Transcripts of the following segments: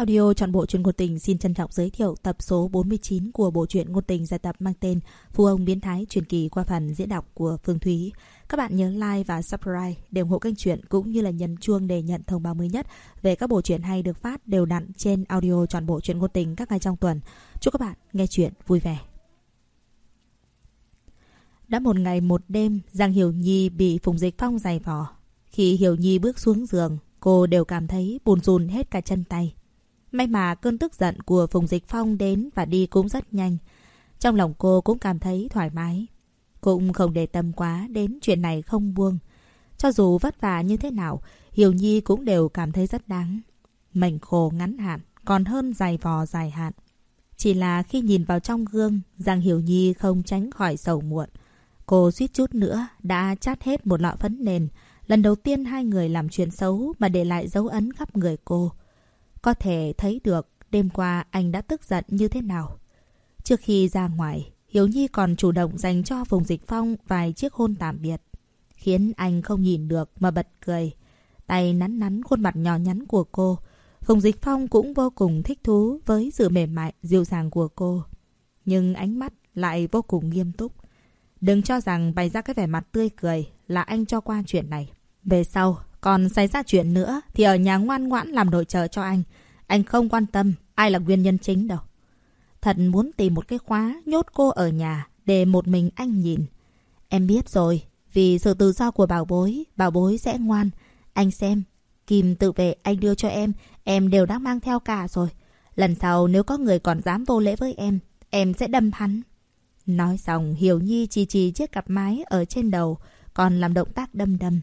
Audio trọn bộ truyện ngôn tình xin trân trọng giới thiệu tập số 49 của bộ truyện ngôn tình dài tập mang tên Phu ông biến thái truyền kỳ qua phần diễn đọc của Phương Thúy. Các bạn nhớ like và subscribe để ủng hộ kênh truyện cũng như là nhấn chuông để nhận thông báo mới nhất về các bộ truyện hay được phát đều đặn trên audio trọn bộ truyện ngôn tình các ngày trong tuần. Chúc các bạn nghe truyện vui vẻ. Đã một ngày một đêm, Giang Hiểu Nhi bị Phùng Dịch Phong giày vò. Khi Hiểu Nhi bước xuống giường, cô đều cảm thấy buồn rùn hết cả chân tay. May mà cơn tức giận của Phùng Dịch Phong đến và đi cũng rất nhanh. Trong lòng cô cũng cảm thấy thoải mái. Cũng không để tâm quá đến chuyện này không buông. Cho dù vất vả như thế nào, Hiểu Nhi cũng đều cảm thấy rất đáng. Mảnh khổ ngắn hạn, còn hơn dài vò dài hạn. Chỉ là khi nhìn vào trong gương, Giang Hiểu Nhi không tránh khỏi sầu muộn. Cô suýt chút nữa đã chát hết một lọ phấn nền. Lần đầu tiên hai người làm chuyện xấu mà để lại dấu ấn khắp người cô. Có thể thấy được đêm qua anh đã tức giận như thế nào. Trước khi ra ngoài, Hiếu Nhi còn chủ động dành cho Phùng Dịch Phong vài chiếc hôn tạm biệt. Khiến anh không nhìn được mà bật cười. Tay nắn nắn khuôn mặt nhỏ nhắn của cô. Phùng Dịch Phong cũng vô cùng thích thú với sự mềm mại, dịu dàng của cô. Nhưng ánh mắt lại vô cùng nghiêm túc. Đừng cho rằng bày ra cái vẻ mặt tươi cười là anh cho qua chuyện này. Về sau, còn xảy ra chuyện nữa thì ở nhà ngoan ngoãn làm nội trợ cho anh. Anh không quan tâm ai là nguyên nhân chính đâu. Thật muốn tìm một cái khóa nhốt cô ở nhà để một mình anh nhìn. Em biết rồi, vì sự tự do của bảo bối, bảo bối sẽ ngoan. Anh xem, kìm tự vệ anh đưa cho em, em đều đã mang theo cả rồi. Lần sau nếu có người còn dám vô lễ với em, em sẽ đâm hắn. Nói xong, Hiểu Nhi chỉ chỉ chiếc cặp mái ở trên đầu, còn làm động tác đâm đâm.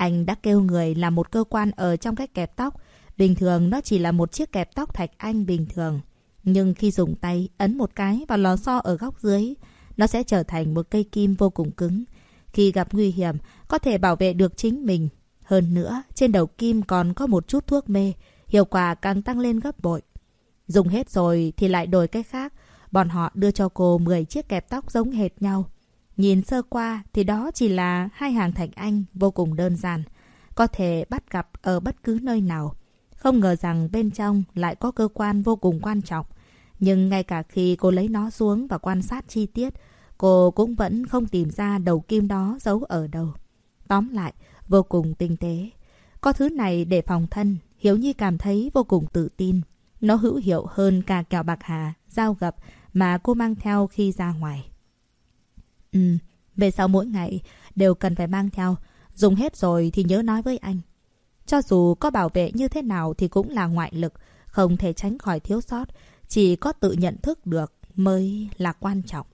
Anh đã kêu người làm một cơ quan ở trong cái kẹp tóc. Bình thường nó chỉ là một chiếc kẹp tóc thạch anh bình thường. Nhưng khi dùng tay ấn một cái vào lò xo ở góc dưới, nó sẽ trở thành một cây kim vô cùng cứng. Khi gặp nguy hiểm, có thể bảo vệ được chính mình. Hơn nữa, trên đầu kim còn có một chút thuốc mê, hiệu quả càng tăng lên gấp bội. Dùng hết rồi thì lại đổi cái khác. Bọn họ đưa cho cô 10 chiếc kẹp tóc giống hệt nhau. Nhìn sơ qua thì đó chỉ là hai hàng thạch anh vô cùng đơn giản. Có thể bắt gặp ở bất cứ nơi nào. Không ngờ rằng bên trong lại có cơ quan vô cùng quan trọng. Nhưng ngay cả khi cô lấy nó xuống và quan sát chi tiết, cô cũng vẫn không tìm ra đầu kim đó giấu ở đâu. Tóm lại, vô cùng tinh tế. Có thứ này để phòng thân, Hiếu Nhi cảm thấy vô cùng tự tin. Nó hữu hiệu hơn cả kẹo bạc hà, dao gập mà cô mang theo khi ra ngoài. Ừ, về sau mỗi ngày đều cần phải mang theo. Dùng hết rồi thì nhớ nói với anh. Cho dù có bảo vệ như thế nào thì cũng là ngoại lực, không thể tránh khỏi thiếu sót. Chỉ có tự nhận thức được mới là quan trọng.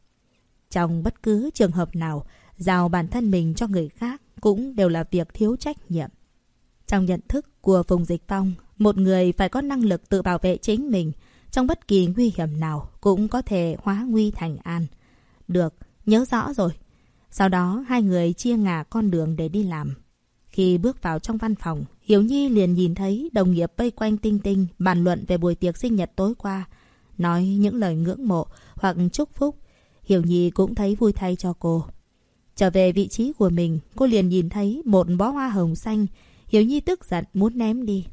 Trong bất cứ trường hợp nào, giao bản thân mình cho người khác cũng đều là việc thiếu trách nhiệm. Trong nhận thức của Phùng Dịch Phong, một người phải có năng lực tự bảo vệ chính mình. Trong bất kỳ nguy hiểm nào cũng có thể hóa nguy thành an. Được, Nhớ rõ rồi. Sau đó hai người chia ngả con đường để đi làm. Khi bước vào trong văn phòng, Hiểu Nhi liền nhìn thấy đồng nghiệp vây quanh Tinh Tinh bàn luận về buổi tiệc sinh nhật tối qua. Nói những lời ngưỡng mộ hoặc chúc phúc. Hiểu Nhi cũng thấy vui thay cho cô. Trở về vị trí của mình, cô liền nhìn thấy một bó hoa hồng xanh. Hiểu Nhi tức giận muốn ném đi.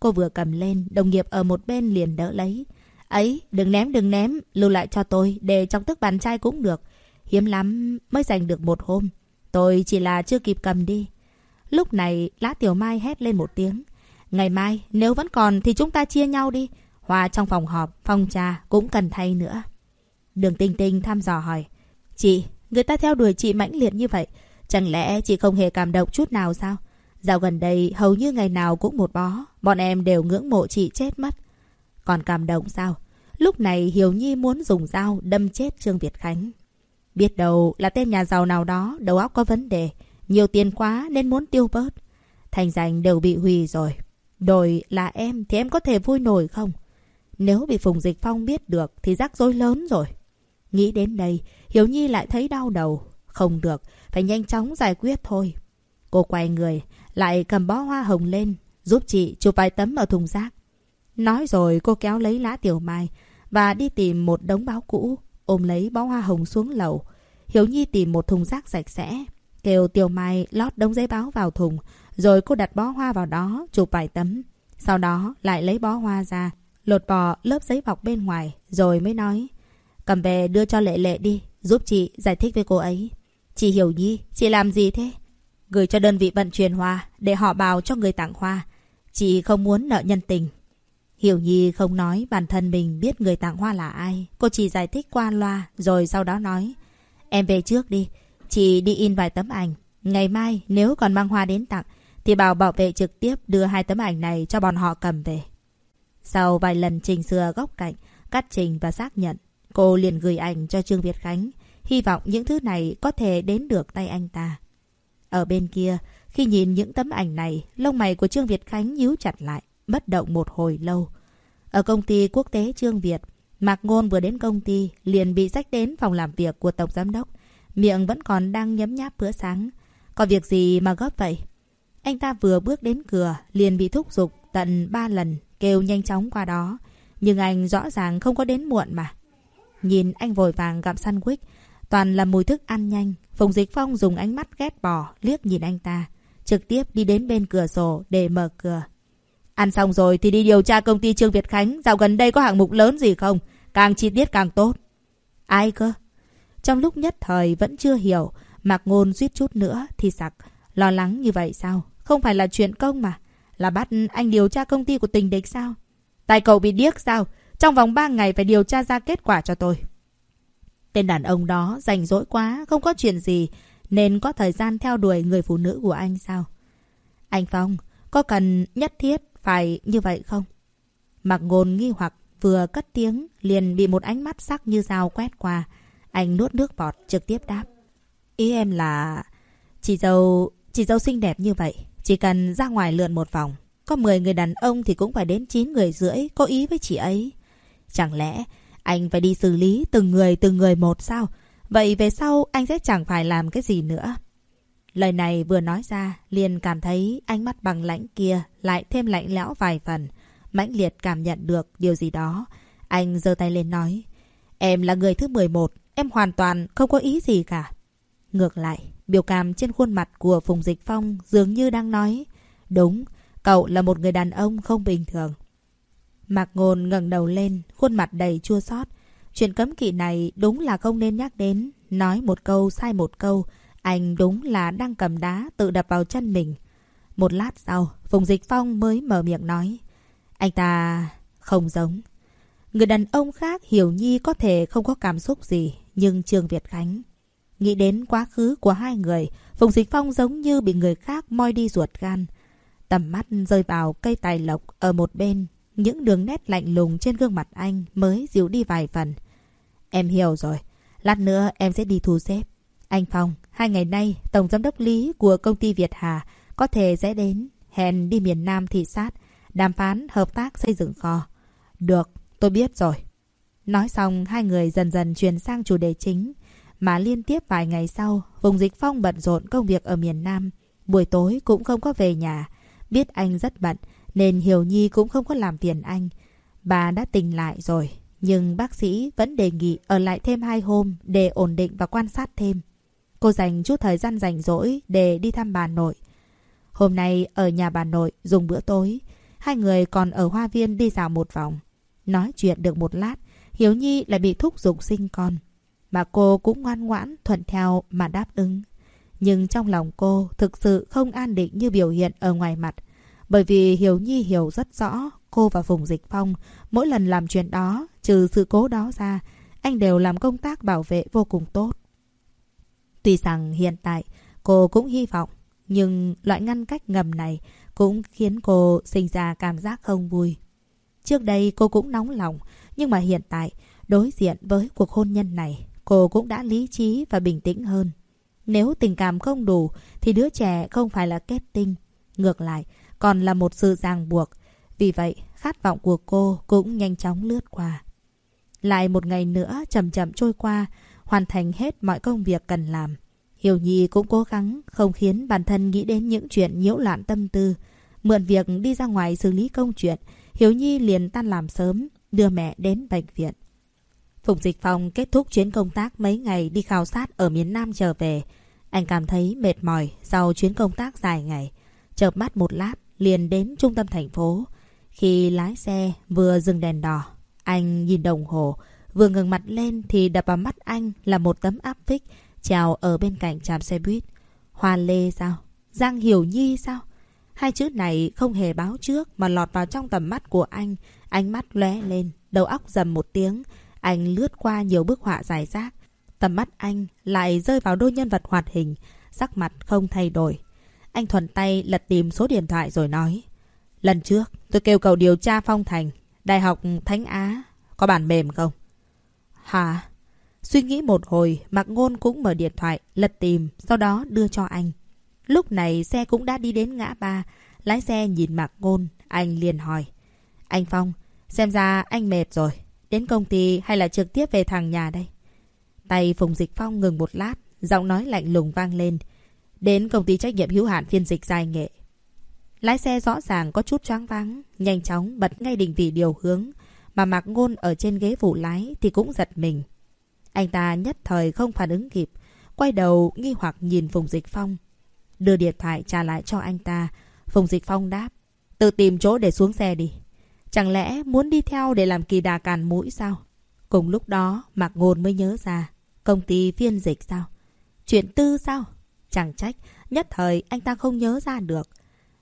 Cô vừa cầm lên, đồng nghiệp ở một bên liền đỡ lấy. Ấy, đừng ném đừng ném, lưu lại cho tôi, để trong tức bàn trai cũng được. Hiếm lắm mới giành được một hôm. Tôi chỉ là chưa kịp cầm đi. Lúc này, Lã Tiểu Mai hét lên một tiếng. Ngày mai, nếu vẫn còn thì chúng ta chia nhau đi. Hoa trong phòng họp, phòng trà cũng cần thay nữa. Đường Tinh Tinh thăm dò hỏi. Chị, người ta theo đuổi chị mãnh liệt như vậy. Chẳng lẽ chị không hề cảm động chút nào sao? Dạo gần đây, hầu như ngày nào cũng một bó. Bọn em đều ngưỡng mộ chị chết mất. Còn cảm động sao? Lúc này Hiếu Nhi muốn dùng dao đâm chết Trương Việt Khánh. Biết đâu là tên nhà giàu nào đó đầu óc có vấn đề. Nhiều tiền quá nên muốn tiêu bớt. Thành danh đều bị hủy rồi. Đổi là em thì em có thể vui nổi không? Nếu bị Phùng Dịch Phong biết được thì rắc rối lớn rồi. Nghĩ đến đây, Hiếu Nhi lại thấy đau đầu. Không được, phải nhanh chóng giải quyết thôi. Cô quay người, lại cầm bó hoa hồng lên, giúp chị chụp vài tấm ở thùng rác. Nói rồi cô kéo lấy lá tiểu mai và đi tìm một đống báo cũ ôm lấy bó hoa hồng xuống lầu. Hiếu Nhi tìm một thùng rác sạch sẽ, kêu Tiểu Mai lót đống giấy báo vào thùng, rồi cô đặt bó hoa vào đó, chụp vài tấm. Sau đó lại lấy bó hoa ra, lột bỏ lớp giấy bọc bên ngoài, rồi mới nói. Cầm về đưa cho Lệ Lệ đi, giúp chị giải thích với cô ấy. Chị hiểu nhi, chị làm gì thế? Gửi cho đơn vị vận chuyển hoa, để họ bào cho người tặng hoa. Chị không muốn nợ nhân tình. Hiểu Nhi không nói bản thân mình biết người tặng hoa là ai. Cô chỉ giải thích qua loa, rồi sau đó nói. Em về trước đi, chị đi in vài tấm ảnh. Ngày mai nếu còn mang hoa đến tặng, thì bảo bảo vệ trực tiếp đưa hai tấm ảnh này cho bọn họ cầm về. Sau vài lần chỉnh sửa góc cạnh, cắt trình và xác nhận, cô liền gửi ảnh cho Trương Việt Khánh, hy vọng những thứ này có thể đến được tay anh ta. Ở bên kia, khi nhìn những tấm ảnh này, lông mày của Trương Việt Khánh nhíu chặt lại, bất động một hồi lâu. Ở công ty quốc tế Trương Việt, Mạc Ngôn vừa đến công ty, liền bị sách đến phòng làm việc của Tổng Giám Đốc. Miệng vẫn còn đang nhấm nháp bữa sáng. Có việc gì mà gấp vậy? Anh ta vừa bước đến cửa, liền bị thúc giục tận ba lần, kêu nhanh chóng qua đó. Nhưng anh rõ ràng không có đến muộn mà. Nhìn anh vội vàng gặm sandwich, toàn là mùi thức ăn nhanh. Phùng Dịch Phong dùng ánh mắt ghét bỏ, liếc nhìn anh ta. Trực tiếp đi đến bên cửa sổ để mở cửa. Ăn xong rồi thì đi điều tra công ty Trương Việt Khánh. Dạo gần đây có hạng mục lớn gì không? Càng chi tiết càng tốt. Ai cơ? Trong lúc nhất thời vẫn chưa hiểu. Mạc Ngôn suýt chút nữa thì sặc. Lo lắng như vậy sao? Không phải là chuyện công mà. Là bắt anh điều tra công ty của tình địch sao? Tại cậu bị điếc sao? Trong vòng 3 ngày phải điều tra ra kết quả cho tôi. Tên đàn ông đó rảnh rỗi quá, không có chuyện gì, nên có thời gian theo đuổi người phụ nữ của anh sao? Anh Phong, có cần nhất thiết phải như vậy không? Mặc ngôn nghi hoặc vừa cất tiếng, liền bị một ánh mắt sắc như dao quét qua. Anh nuốt nước bọt trực tiếp đáp. Ý em là... Chị dâu... Chị dâu xinh đẹp như vậy. Chỉ cần ra ngoài lượn một vòng. Có 10 người đàn ông thì cũng phải đến 9 người rưỡi, có ý với chị ấy. Chẳng lẽ anh phải đi xử lý từng người từng người một sao? Vậy về sau anh sẽ chẳng phải làm cái gì nữa. Lời này vừa nói ra, liền cảm thấy ánh mắt bằng lãnh kia lại thêm lạnh lẽo vài phần. mãnh liệt cảm nhận được điều gì đó. Anh giơ tay lên nói. Em là người thứ 11, em hoàn toàn không có ý gì cả. Ngược lại, biểu cảm trên khuôn mặt của Phùng Dịch Phong dường như đang nói. Đúng, cậu là một người đàn ông không bình thường. Mạc Ngôn ngẩng đầu lên, khuôn mặt đầy chua xót. Chuyện cấm kỵ này đúng là không nên nhắc đến. Nói một câu sai một câu, anh đúng là đang cầm đá tự đập vào chân mình. Một lát sau, Phùng Dịch Phong mới mở miệng nói. Anh ta không giống. Người đàn ông khác hiểu nhi có thể không có cảm xúc gì, nhưng Trương Việt Khánh. Nghĩ đến quá khứ của hai người, Phùng Dịch Phong giống như bị người khác moi đi ruột gan. Tầm mắt rơi vào cây tài lộc ở một bên, những đường nét lạnh lùng trên gương mặt anh mới dịu đi vài phần. Em hiểu rồi, lát nữa em sẽ đi thu xếp. Anh Phong, hai ngày nay, Tổng Giám đốc Lý của công ty Việt Hà có thể sẽ đến, hẹn đi miền Nam thị sát, đàm phán hợp tác xây dựng kho. Được, tôi biết rồi. Nói xong, hai người dần dần chuyển sang chủ đề chính. Mà liên tiếp vài ngày sau, vùng dịch phong bận rộn công việc ở miền Nam. Buổi tối cũng không có về nhà. Biết anh rất bận, nên Hiểu Nhi cũng không có làm phiền anh. Bà đã tỉnh lại rồi, nhưng bác sĩ vẫn đề nghị ở lại thêm hai hôm để ổn định và quan sát thêm. Cô dành chút thời gian rảnh rỗi để đi thăm bà nội. Hôm nay ở nhà bà nội dùng bữa tối. Hai người còn ở hoa viên đi dạo một vòng. Nói chuyện được một lát, Hiếu Nhi lại bị thúc giục sinh con. Mà cô cũng ngoan ngoãn thuận theo mà đáp ứng. Nhưng trong lòng cô thực sự không an định như biểu hiện ở ngoài mặt. Bởi vì Hiếu Nhi hiểu rất rõ cô và Phùng Dịch Phong mỗi lần làm chuyện đó, trừ sự cố đó ra, anh đều làm công tác bảo vệ vô cùng tốt. Tuy rằng hiện tại cô cũng hy vọng, nhưng loại ngăn cách ngầm này cũng khiến cô sinh ra cảm giác không vui. Trước đây cô cũng nóng lòng, nhưng mà hiện tại đối diện với cuộc hôn nhân này, cô cũng đã lý trí và bình tĩnh hơn. Nếu tình cảm không đủ thì đứa trẻ không phải là kết tinh. Ngược lại, còn là một sự ràng buộc. Vì vậy, khát vọng của cô cũng nhanh chóng lướt qua. Lại một ngày nữa chậm chậm trôi qua, hoàn thành hết mọi công việc cần làm. Hiểu Nhi cũng cố gắng không khiến bản thân nghĩ đến những chuyện nhiễu loạn tâm tư. Mượn việc đi ra ngoài xử lý công chuyện, Hiểu Nhi liền tan làm sớm, đưa mẹ đến bệnh viện. Phùng Dịch Phong kết thúc chuyến công tác mấy ngày đi khảo sát ở miền Nam trở về. Anh cảm thấy mệt mỏi sau chuyến công tác dài ngày. Chợp mắt một lát, liền đến trung tâm thành phố. Khi lái xe vừa dừng đèn đỏ, anh nhìn đồng hồ, vừa ngừng mặt lên thì đập vào mắt anh là một tấm áp phích treo ở bên cạnh trạm xe buýt. Hoa Lê sao? Giang Hiểu Nhi sao? Hai chữ này không hề báo trước mà lọt vào trong tầm mắt của anh. Ánh mắt lóe lên, đầu óc dầm một tiếng. Anh lướt qua nhiều bức họa dài rác. Tầm mắt anh lại rơi vào đôi nhân vật hoạt hình, sắc mặt không thay đổi. Anh thuần tay lật tìm số điện thoại rồi nói. Lần trước, tôi kêu cầu điều tra Phong Thành, Đại học Thánh Á, có bản mềm không? Hả? Suy nghĩ một hồi, Mạc Ngôn cũng mở điện thoại, lật tìm, sau đó đưa cho anh. Lúc này xe cũng đã đi đến ngã ba. Lái xe nhìn Mạc Ngôn, anh liền hỏi. Anh Phong, xem ra anh mệt rồi. Đến công ty hay là trực tiếp về thằng nhà đây? Tay Phùng Dịch Phong ngừng một lát, giọng nói lạnh lùng vang lên. Đến công ty trách nhiệm hữu hạn phiên dịch dài nghệ. Lái xe rõ ràng có chút choáng váng, nhanh chóng bật ngay định vị điều hướng. Mà Mạc Ngôn ở trên ghế vụ lái thì cũng giật mình. Anh ta nhất thời không phản ứng kịp, quay đầu nghi hoặc nhìn Phùng Dịch Phong. Đưa điện thoại trả lại cho anh ta. Phùng Dịch Phong đáp. Tự tìm chỗ để xuống xe đi. Chẳng lẽ muốn đi theo để làm kỳ đà càn mũi sao? Cùng lúc đó, Mạc Ngôn mới nhớ ra. Công ty phiên dịch sao? Chuyện tư sao? Chẳng trách, nhất thời anh ta không nhớ ra được.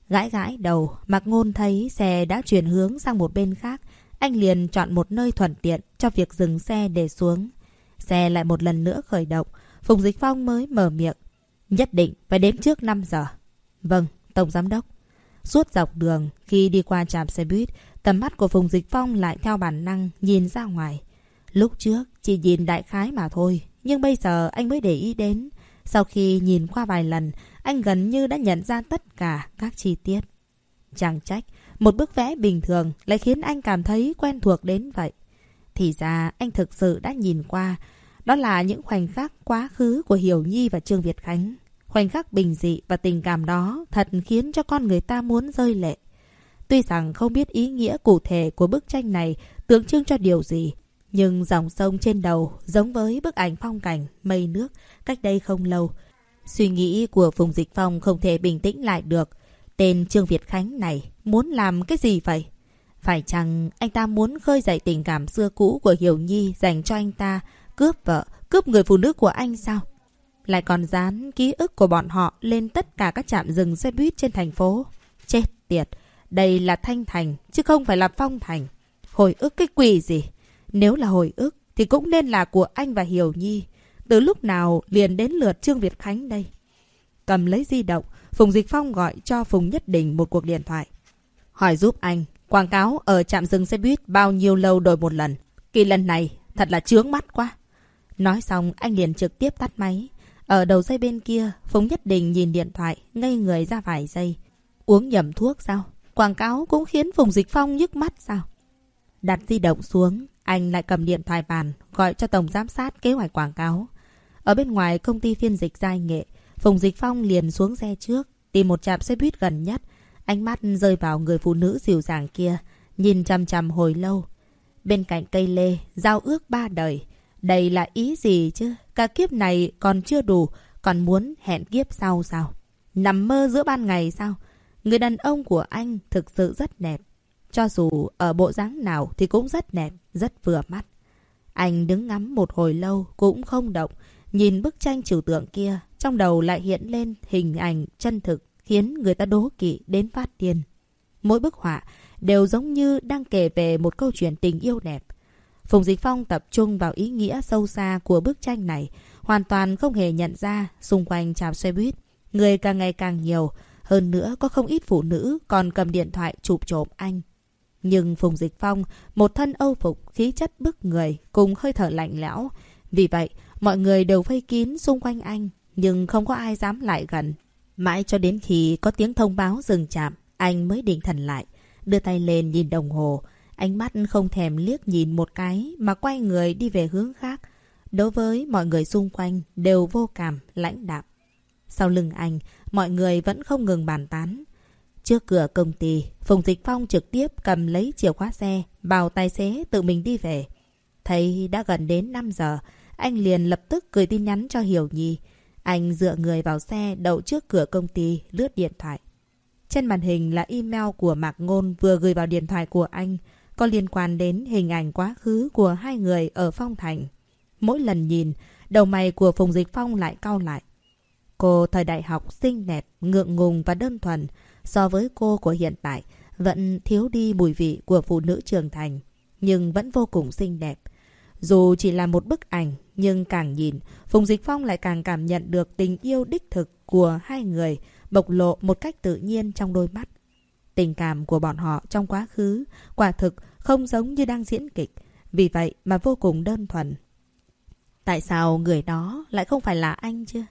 Gãi gãi đầu, Mạc Ngôn thấy xe đã chuyển hướng sang một bên khác. Anh liền chọn một nơi thuận tiện cho việc dừng xe để xuống. Xe lại một lần nữa khởi động. Phùng Dịch Phong mới mở miệng. Nhất định phải đến trước 5 giờ. Vâng, Tổng Giám Đốc. Suốt dọc đường, khi đi qua trạm xe buýt, tầm mắt của Phùng Dịch Phong lại theo bản năng nhìn ra ngoài. Lúc trước, chỉ nhìn đại khái mà thôi. Nhưng bây giờ anh mới để ý đến. Sau khi nhìn qua vài lần, anh gần như đã nhận ra tất cả các chi tiết. Chẳng trách, một bức vẽ bình thường lại khiến anh cảm thấy quen thuộc đến vậy. Thì ra anh thực sự đã nhìn qua, đó là những khoảnh khắc quá khứ của Hiểu Nhi và Trương Việt Khánh. Khoảnh khắc bình dị và tình cảm đó thật khiến cho con người ta muốn rơi lệ. Tuy rằng không biết ý nghĩa cụ thể của bức tranh này tượng trưng cho điều gì, nhưng dòng sông trên đầu giống với bức ảnh phong cảnh mây nước cách đây không lâu. Suy nghĩ của Phùng Dịch Phong không thể bình tĩnh lại được. Tên Trương Việt Khánh này muốn làm cái gì vậy? Phải chăng anh ta muốn khơi dậy tình cảm xưa cũ của Hiểu Nhi dành cho anh ta Cướp vợ, cướp người phụ nữ của anh sao? Lại còn dán ký ức của bọn họ lên tất cả các trạm dừng xe buýt trên thành phố. Chết tiệt, đây là Thanh Thành, chứ không phải là Phong Thành. Hồi ức cái quỷ gì? Nếu là hồi ức, thì cũng nên là của anh và Hiểu Nhi. Từ lúc nào liền đến lượt Trương Việt Khánh đây? Cầm lấy di động, Phùng Dịch Phong gọi cho Phùng Nhất Đình một cuộc điện thoại. Hỏi giúp anh, quảng cáo ở trạm dừng xe buýt bao nhiêu lâu đổi một lần? Kỳ lần này, thật là chướng mắt quá. Nói xong anh liền trực tiếp tắt máy. Ở đầu dây bên kia, Phùng Nhất Đình nhìn điện thoại, ngây người ra vài giây. Uống nhầm thuốc sao? Quảng cáo cũng khiến Phùng Dịch Phong nhức mắt sao? Đặt di động xuống, anh lại cầm điện thoại bàn, gọi cho Tổng Giám sát kế hoạch quảng cáo. Ở bên ngoài công ty phiên dịch giai nghệ, Phùng Dịch Phong liền xuống xe trước, tìm một trạm xe buýt gần nhất. Ánh mắt rơi vào người phụ nữ dịu dàng kia, nhìn chăm chăm hồi lâu. Bên cạnh cây lê, giao ước ba đời. Đây là ý gì chứ? Cả kiếp này còn chưa đủ, còn muốn hẹn kiếp sau sao? Nằm mơ giữa ban ngày sao? Người đàn ông của anh thực sự rất đẹp. Cho dù ở bộ dáng nào thì cũng rất đẹp, rất vừa mắt. Anh đứng ngắm một hồi lâu cũng không động. Nhìn bức tranh trừu tượng kia, trong đầu lại hiện lên hình ảnh chân thực khiến người ta đố kỵ đến phát điên. Mỗi bức họa đều giống như đang kể về một câu chuyện tình yêu đẹp. Phùng Dịch Phong tập trung vào ý nghĩa sâu xa của bức tranh này, hoàn toàn không hề nhận ra xung quanh trạm xe buýt. Người càng ngày càng nhiều, hơn nữa có không ít phụ nữ còn cầm điện thoại chụp trộm anh. Nhưng Phùng Dịch Phong, một thân âu phục, khí chất bức người, cùng hơi thở lạnh lẽo. Vì vậy, mọi người đều vây kín xung quanh anh, nhưng không có ai dám lại gần. Mãi cho đến khi có tiếng thông báo dừng chạm, anh mới định thần lại, đưa tay lên nhìn đồng hồ. Ánh mắt không thèm liếc nhìn một cái mà quay người đi về hướng khác. Đối với mọi người xung quanh đều vô cảm, lãnh đạm. Sau lưng anh, mọi người vẫn không ngừng bàn tán. Trước cửa công ty, Phùng Dịch Phong trực tiếp cầm lấy chìa khóa xe, bảo tài xế tự mình đi về. Thấy đã gần đến 5 giờ, anh liền lập tức gửi tin nhắn cho Hiểu Nhi. Anh dựa người vào xe đậu trước cửa công ty, lướt điện thoại. Trên màn hình là email của Mạc Ngôn vừa gửi vào điện thoại của anh, có liên quan đến hình ảnh quá khứ của hai người ở Phong Thành. Mỗi lần nhìn, đầu mày của Phùng Dịch Phong lại cau lại. Cô thời đại học xinh đẹp, ngượng ngùng và đơn thuần, so với cô của hiện tại, vẫn thiếu đi mùi vị của phụ nữ trưởng thành, nhưng vẫn vô cùng xinh đẹp. Dù chỉ là một bức ảnh, nhưng càng nhìn, Phùng Dịch Phong lại càng cảm nhận được tình yêu đích thực của hai người bộc lộ một cách tự nhiên trong đôi mắt. Tình cảm của bọn họ trong quá khứ quả thực không giống như đang diễn kịch, vì vậy mà vô cùng đơn thuần. Tại sao người đó lại không phải là anh chứ?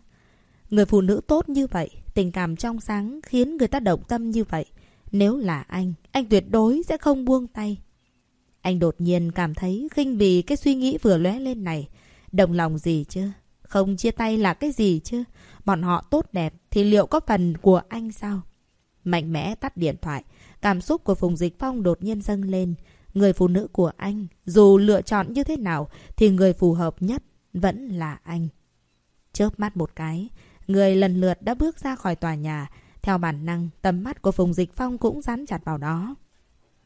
Người phụ nữ tốt như vậy, tình cảm trong sáng khiến người ta động tâm như vậy. Nếu là anh, anh tuyệt đối sẽ không buông tay. Anh đột nhiên cảm thấy khinh bì cái suy nghĩ vừa lóe lên này. Đồng lòng gì chứ? Không chia tay là cái gì chứ? Bọn họ tốt đẹp thì liệu có phần của anh sao? Mạnh mẽ tắt điện thoại. Cảm xúc của Phùng Dịch Phong đột nhiên dâng lên. Người phụ nữ của anh, dù lựa chọn như thế nào thì người phù hợp nhất vẫn là anh. Chớp mắt một cái, người lần lượt đã bước ra khỏi tòa nhà. Theo bản năng, tầm mắt của Phùng Dịch Phong cũng dán chặt vào đó.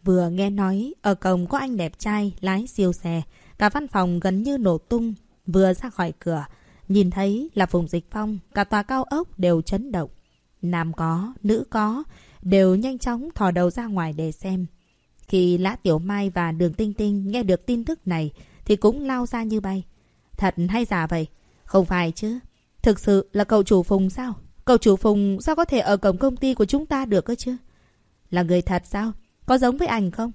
Vừa nghe nói, ở cổng có anh đẹp trai lái siêu xe. Cả văn phòng gần như nổ tung. Vừa ra khỏi cửa, nhìn thấy là Phùng Dịch Phong, cả tòa cao ốc đều chấn động. Nam có, nữ có, đều nhanh chóng thò đầu ra ngoài để xem. Khi Lã Tiểu Mai và Đường Tinh Tinh nghe được tin tức này thì cũng lao ra như bay. Thật hay giả vậy? Không phải chứ. Thực sự là cậu chủ Phùng sao? Cậu chủ Phùng sao có thể ở cổng công ty của chúng ta được cơ chứ? Là người thật sao? Có giống với ảnh không?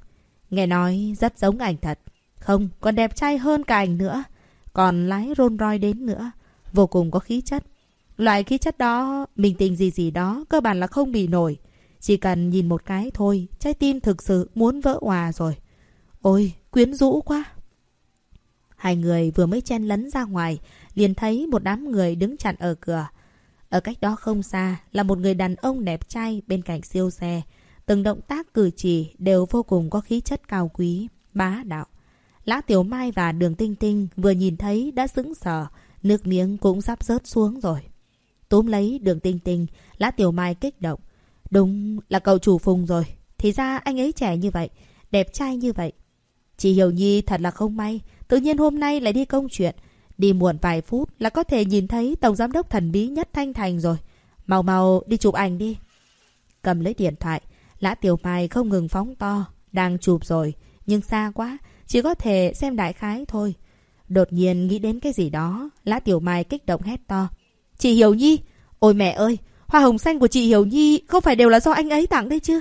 Nghe nói rất giống ảnh thật. Không, còn đẹp trai hơn cả ảnh nữa. Còn lái rôn roi đến nữa. Vô cùng có khí chất. Loại khí chất đó, mình tình gì gì đó, cơ bản là không bị nổi. Chỉ cần nhìn một cái thôi, trái tim thực sự muốn vỡ hòa rồi. Ôi, quyến rũ quá. Hai người vừa mới chen lấn ra ngoài, liền thấy một đám người đứng chặn ở cửa. Ở cách đó không xa là một người đàn ông đẹp trai bên cạnh siêu xe. Từng động tác cử chỉ đều vô cùng có khí chất cao quý, bá đạo. Lã Tiểu Mai và Đường Tinh Tinh vừa nhìn thấy đã sững sờ, nước miếng cũng sắp rớt xuống rồi. Túm lấy Đường Tinh Tinh, Lã Tiểu Mai kích động. Đúng là cậu chủ phùng rồi. Thì ra anh ấy trẻ như vậy, đẹp trai như vậy. Chị Hiểu Nhi thật là không may, tự nhiên hôm nay lại đi công chuyện. Đi muộn vài phút là có thể nhìn thấy Tổng Giám đốc thần bí nhất Thanh Thành rồi. Mau mau đi chụp ảnh đi. Cầm lấy điện thoại, Lã Tiểu Mai không ngừng phóng to. Đang chụp rồi, nhưng xa quá, chỉ có thể xem đại khái thôi. Đột nhiên nghĩ đến cái gì đó, Lã Tiểu Mai kích động hét to. Chị Hiểu Nhi! Ôi mẹ ơi! Hoa hồng xanh của chị Hiểu Nhi không phải đều là do anh ấy tặng đấy chứ?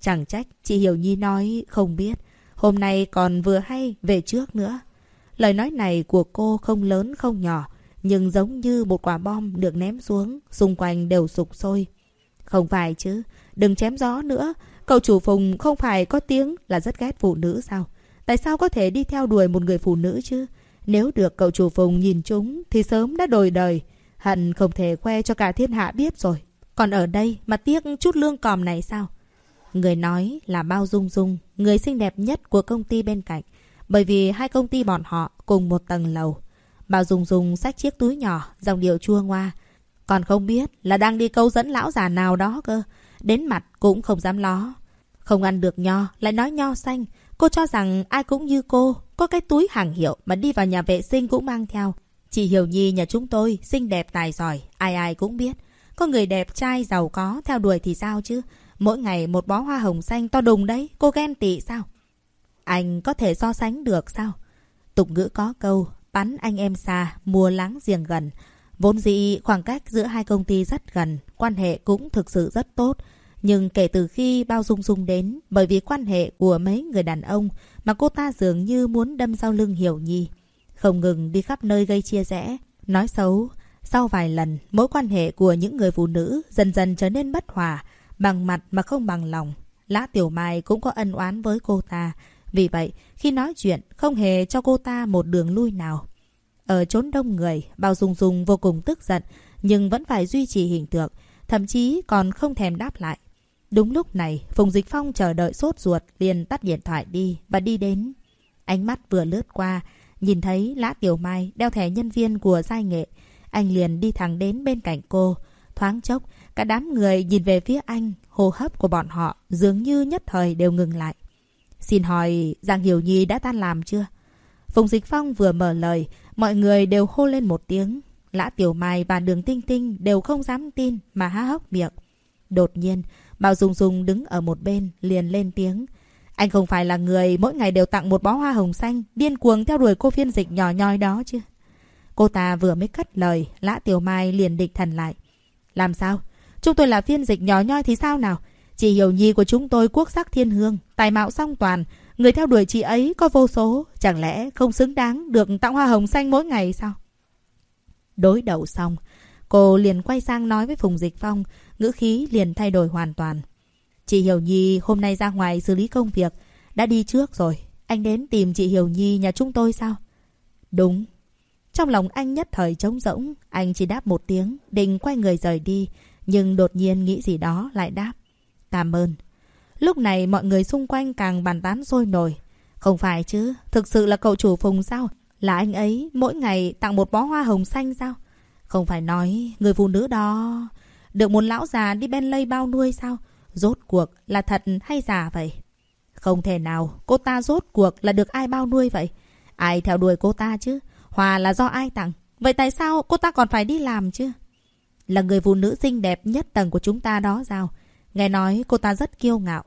Chẳng trách, chị Hiểu Nhi nói không biết. Hôm nay còn vừa hay về trước nữa. Lời nói này của cô không lớn không nhỏ, nhưng giống như một quả bom được ném xuống, xung quanh đều sụp sôi. Không phải chứ, đừng chém gió nữa. Cậu chủ Phùng không phải có tiếng là rất ghét phụ nữ sao? Tại sao có thể đi theo đuổi một người phụ nữ chứ? Nếu được cậu chủ Phùng nhìn chúng thì sớm đã đổi đời. Hận không thể khoe cho cả thiên hạ biết rồi. Còn ở đây mà tiếc chút lương còm này sao? Người nói là Bao Dung Dung, người xinh đẹp nhất của công ty bên cạnh. Bởi vì hai công ty bọn họ cùng một tầng lầu. Bao Dung Dung xách chiếc túi nhỏ, dòng điệu chua ngoa. Còn không biết là đang đi câu dẫn lão già nào đó cơ. Đến mặt cũng không dám ló. Không ăn được nho, lại nói nho xanh. Cô cho rằng ai cũng như cô, có cái túi hàng hiệu mà đi vào nhà vệ sinh cũng mang theo. Chị Hiểu Nhi nhà chúng tôi, xinh đẹp tài giỏi, ai ai cũng biết. Có người đẹp trai, giàu có, theo đuổi thì sao chứ? Mỗi ngày một bó hoa hồng xanh to đùng đấy, cô ghen tị sao? Anh có thể so sánh được sao? Tục ngữ có câu, bắn anh em xa, mua láng giềng gần. Vốn dĩ khoảng cách giữa hai công ty rất gần, quan hệ cũng thực sự rất tốt. Nhưng kể từ khi Bao Dung Dung đến, bởi vì quan hệ của mấy người đàn ông mà cô ta dường như muốn đâm sau lưng Hiểu Nhi. Không ngừng đi khắp nơi gây chia rẽ, nói xấu. Sau vài lần, mối quan hệ của những người phụ nữ dần dần trở nên bất hòa, bằng mặt mà không bằng lòng. Lã Tiểu Mai cũng có ân oán với cô ta. Vì vậy, khi nói chuyện, không hề cho cô ta một đường lui nào. Ở chốn đông người, Bao Dung Dung vô cùng tức giận, nhưng vẫn phải duy trì hình tượng, thậm chí còn không thèm đáp lại. Đúng lúc này, Phùng Dịch Phong chờ đợi sốt ruột, liền tắt điện thoại đi và đi đến. Ánh mắt vừa lướt qua, nhìn thấy Lã Tiểu Mai đeo thẻ nhân viên của giai nghệ. Anh liền đi thẳng đến bên cạnh cô, Thoáng chốc, cả đám người nhìn về phía anh, hô hấp của bọn họ dường như nhất thời đều ngừng lại. Xin hỏi Giang Hiểu Nhi đã tan làm chưa? Phùng Dịch Phong vừa mở lời, mọi người đều hô lên một tiếng. Lã Tiểu Mai và Đường Tinh Tinh đều không dám tin mà há hốc miệng. Đột nhiên, Bảo Dung Dung đứng ở một bên liền lên tiếng. Anh không phải là người mỗi ngày đều tặng một bó hoa hồng xanh, điên cuồng theo đuổi cô phiên dịch nhỏ nhoi đó chứ. Cô ta vừa mới cất lời, Lã Tiểu Mai liền địch thần lại. Làm sao? Chúng tôi là phiên dịch nhỏ nhoi thì sao nào? Chị Hiểu Nhi của chúng tôi quốc sắc thiên hương, tài mạo song toàn. Người theo đuổi chị ấy có vô số. Chẳng lẽ không xứng đáng được tặng hoa hồng xanh mỗi ngày sao? Đối đầu xong, cô liền quay sang nói với Phùng Dịch Phong, ngữ khí liền thay đổi hoàn toàn. Chị Hiểu Nhi hôm nay ra ngoài xử lý công việc, đã đi trước rồi. Anh đến tìm chị Hiểu Nhi nhà chúng tôi sao? Đúng. Trong lòng anh nhất thời trống rỗng, anh chỉ đáp một tiếng, định quay người rời đi, nhưng đột nhiên nghĩ gì đó lại đáp. Cảm ơn. Lúc này mọi người xung quanh càng bàn tán sôi nổi. Không phải chứ, thực sự là cậu chủ Phùng sao? Là anh ấy mỗi ngày tặng một bó hoa hồng xanh sao? Không phải nói người phụ nữ đó được một lão già đi bên lây bao nuôi sao? Rốt cuộc là thật hay giả vậy? Không thể nào, cô ta rốt cuộc là được ai bao nuôi vậy? Ai theo đuổi cô ta chứ? Hòa là do ai tặng? Vậy tại sao cô ta còn phải đi làm chứ? Là người phụ nữ xinh đẹp nhất tầng của chúng ta đó sao? Nghe nói cô ta rất kiêu ngạo.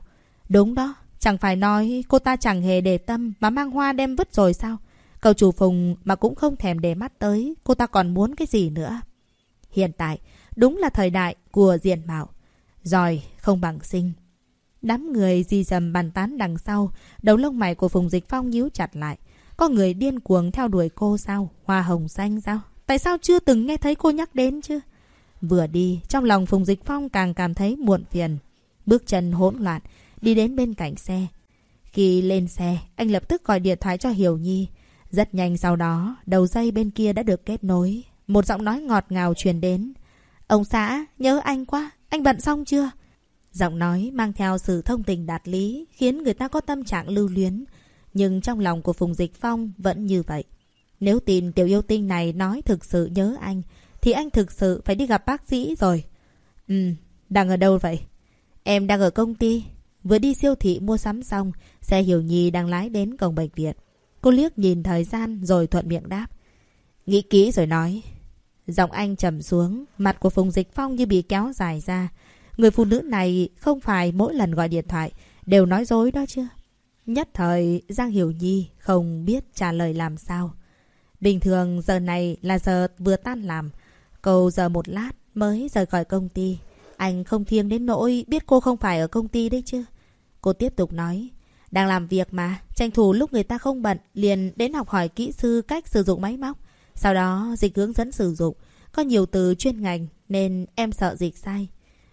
Đúng đó, chẳng phải nói cô ta chẳng hề để tâm mà mang hoa đem vứt rồi sao? Cậu chủ phùng mà cũng không thèm để mắt tới, cô ta còn muốn cái gì nữa? Hiện tại, đúng là thời đại của diện mạo. Giỏi, không bằng sinh. Đám người di dầm bàn tán đằng sau, đầu lông mày của Phùng Dịch Phong nhíu chặt lại. Có người điên cuồng theo đuổi cô sao? Hoa hồng xanh sao? Tại sao chưa từng nghe thấy cô nhắc đến chứ? Vừa đi, trong lòng Phùng Dịch Phong càng cảm thấy muộn phiền. Bước chân hỗn loạn, đi đến bên cạnh xe. Khi lên xe, anh lập tức gọi điện thoại cho Hiểu Nhi. Rất nhanh sau đó, đầu dây bên kia đã được kết nối. Một giọng nói ngọt ngào truyền đến. Ông xã, nhớ anh quá, anh bận xong chưa? Giọng nói mang theo sự thông tình đạt lý, khiến người ta có tâm trạng lưu luyến. Nhưng trong lòng của Phùng Dịch Phong vẫn như vậy. Nếu tin tiểu yêu tinh này nói thực sự nhớ anh, thì anh thực sự phải đi gặp bác sĩ rồi. Ừ, đang ở đâu vậy? Em đang ở công ty. Vừa đi siêu thị mua sắm xong, xe Hiểu Nhi đang lái đến cổng bệnh viện. Cô liếc nhìn thời gian rồi thuận miệng đáp. Nghĩ kỹ rồi nói. Giọng anh trầm xuống, mặt của Phùng Dịch Phong như bị kéo dài ra. Người phụ nữ này không phải mỗi lần gọi điện thoại đều nói dối đó chưa? Nhất thời Giang Hiểu Nhi không biết trả lời làm sao. Bình thường giờ này là giờ vừa tan làm. Cầu giờ một lát mới rời khỏi công ty. Anh không thiêng đến nỗi biết cô không phải ở công ty đấy chứ. Cô tiếp tục nói. Đang làm việc mà, tranh thủ lúc người ta không bận, liền đến học hỏi kỹ sư cách sử dụng máy móc. Sau đó dịch hướng dẫn sử dụng. Có nhiều từ chuyên ngành nên em sợ dịch sai.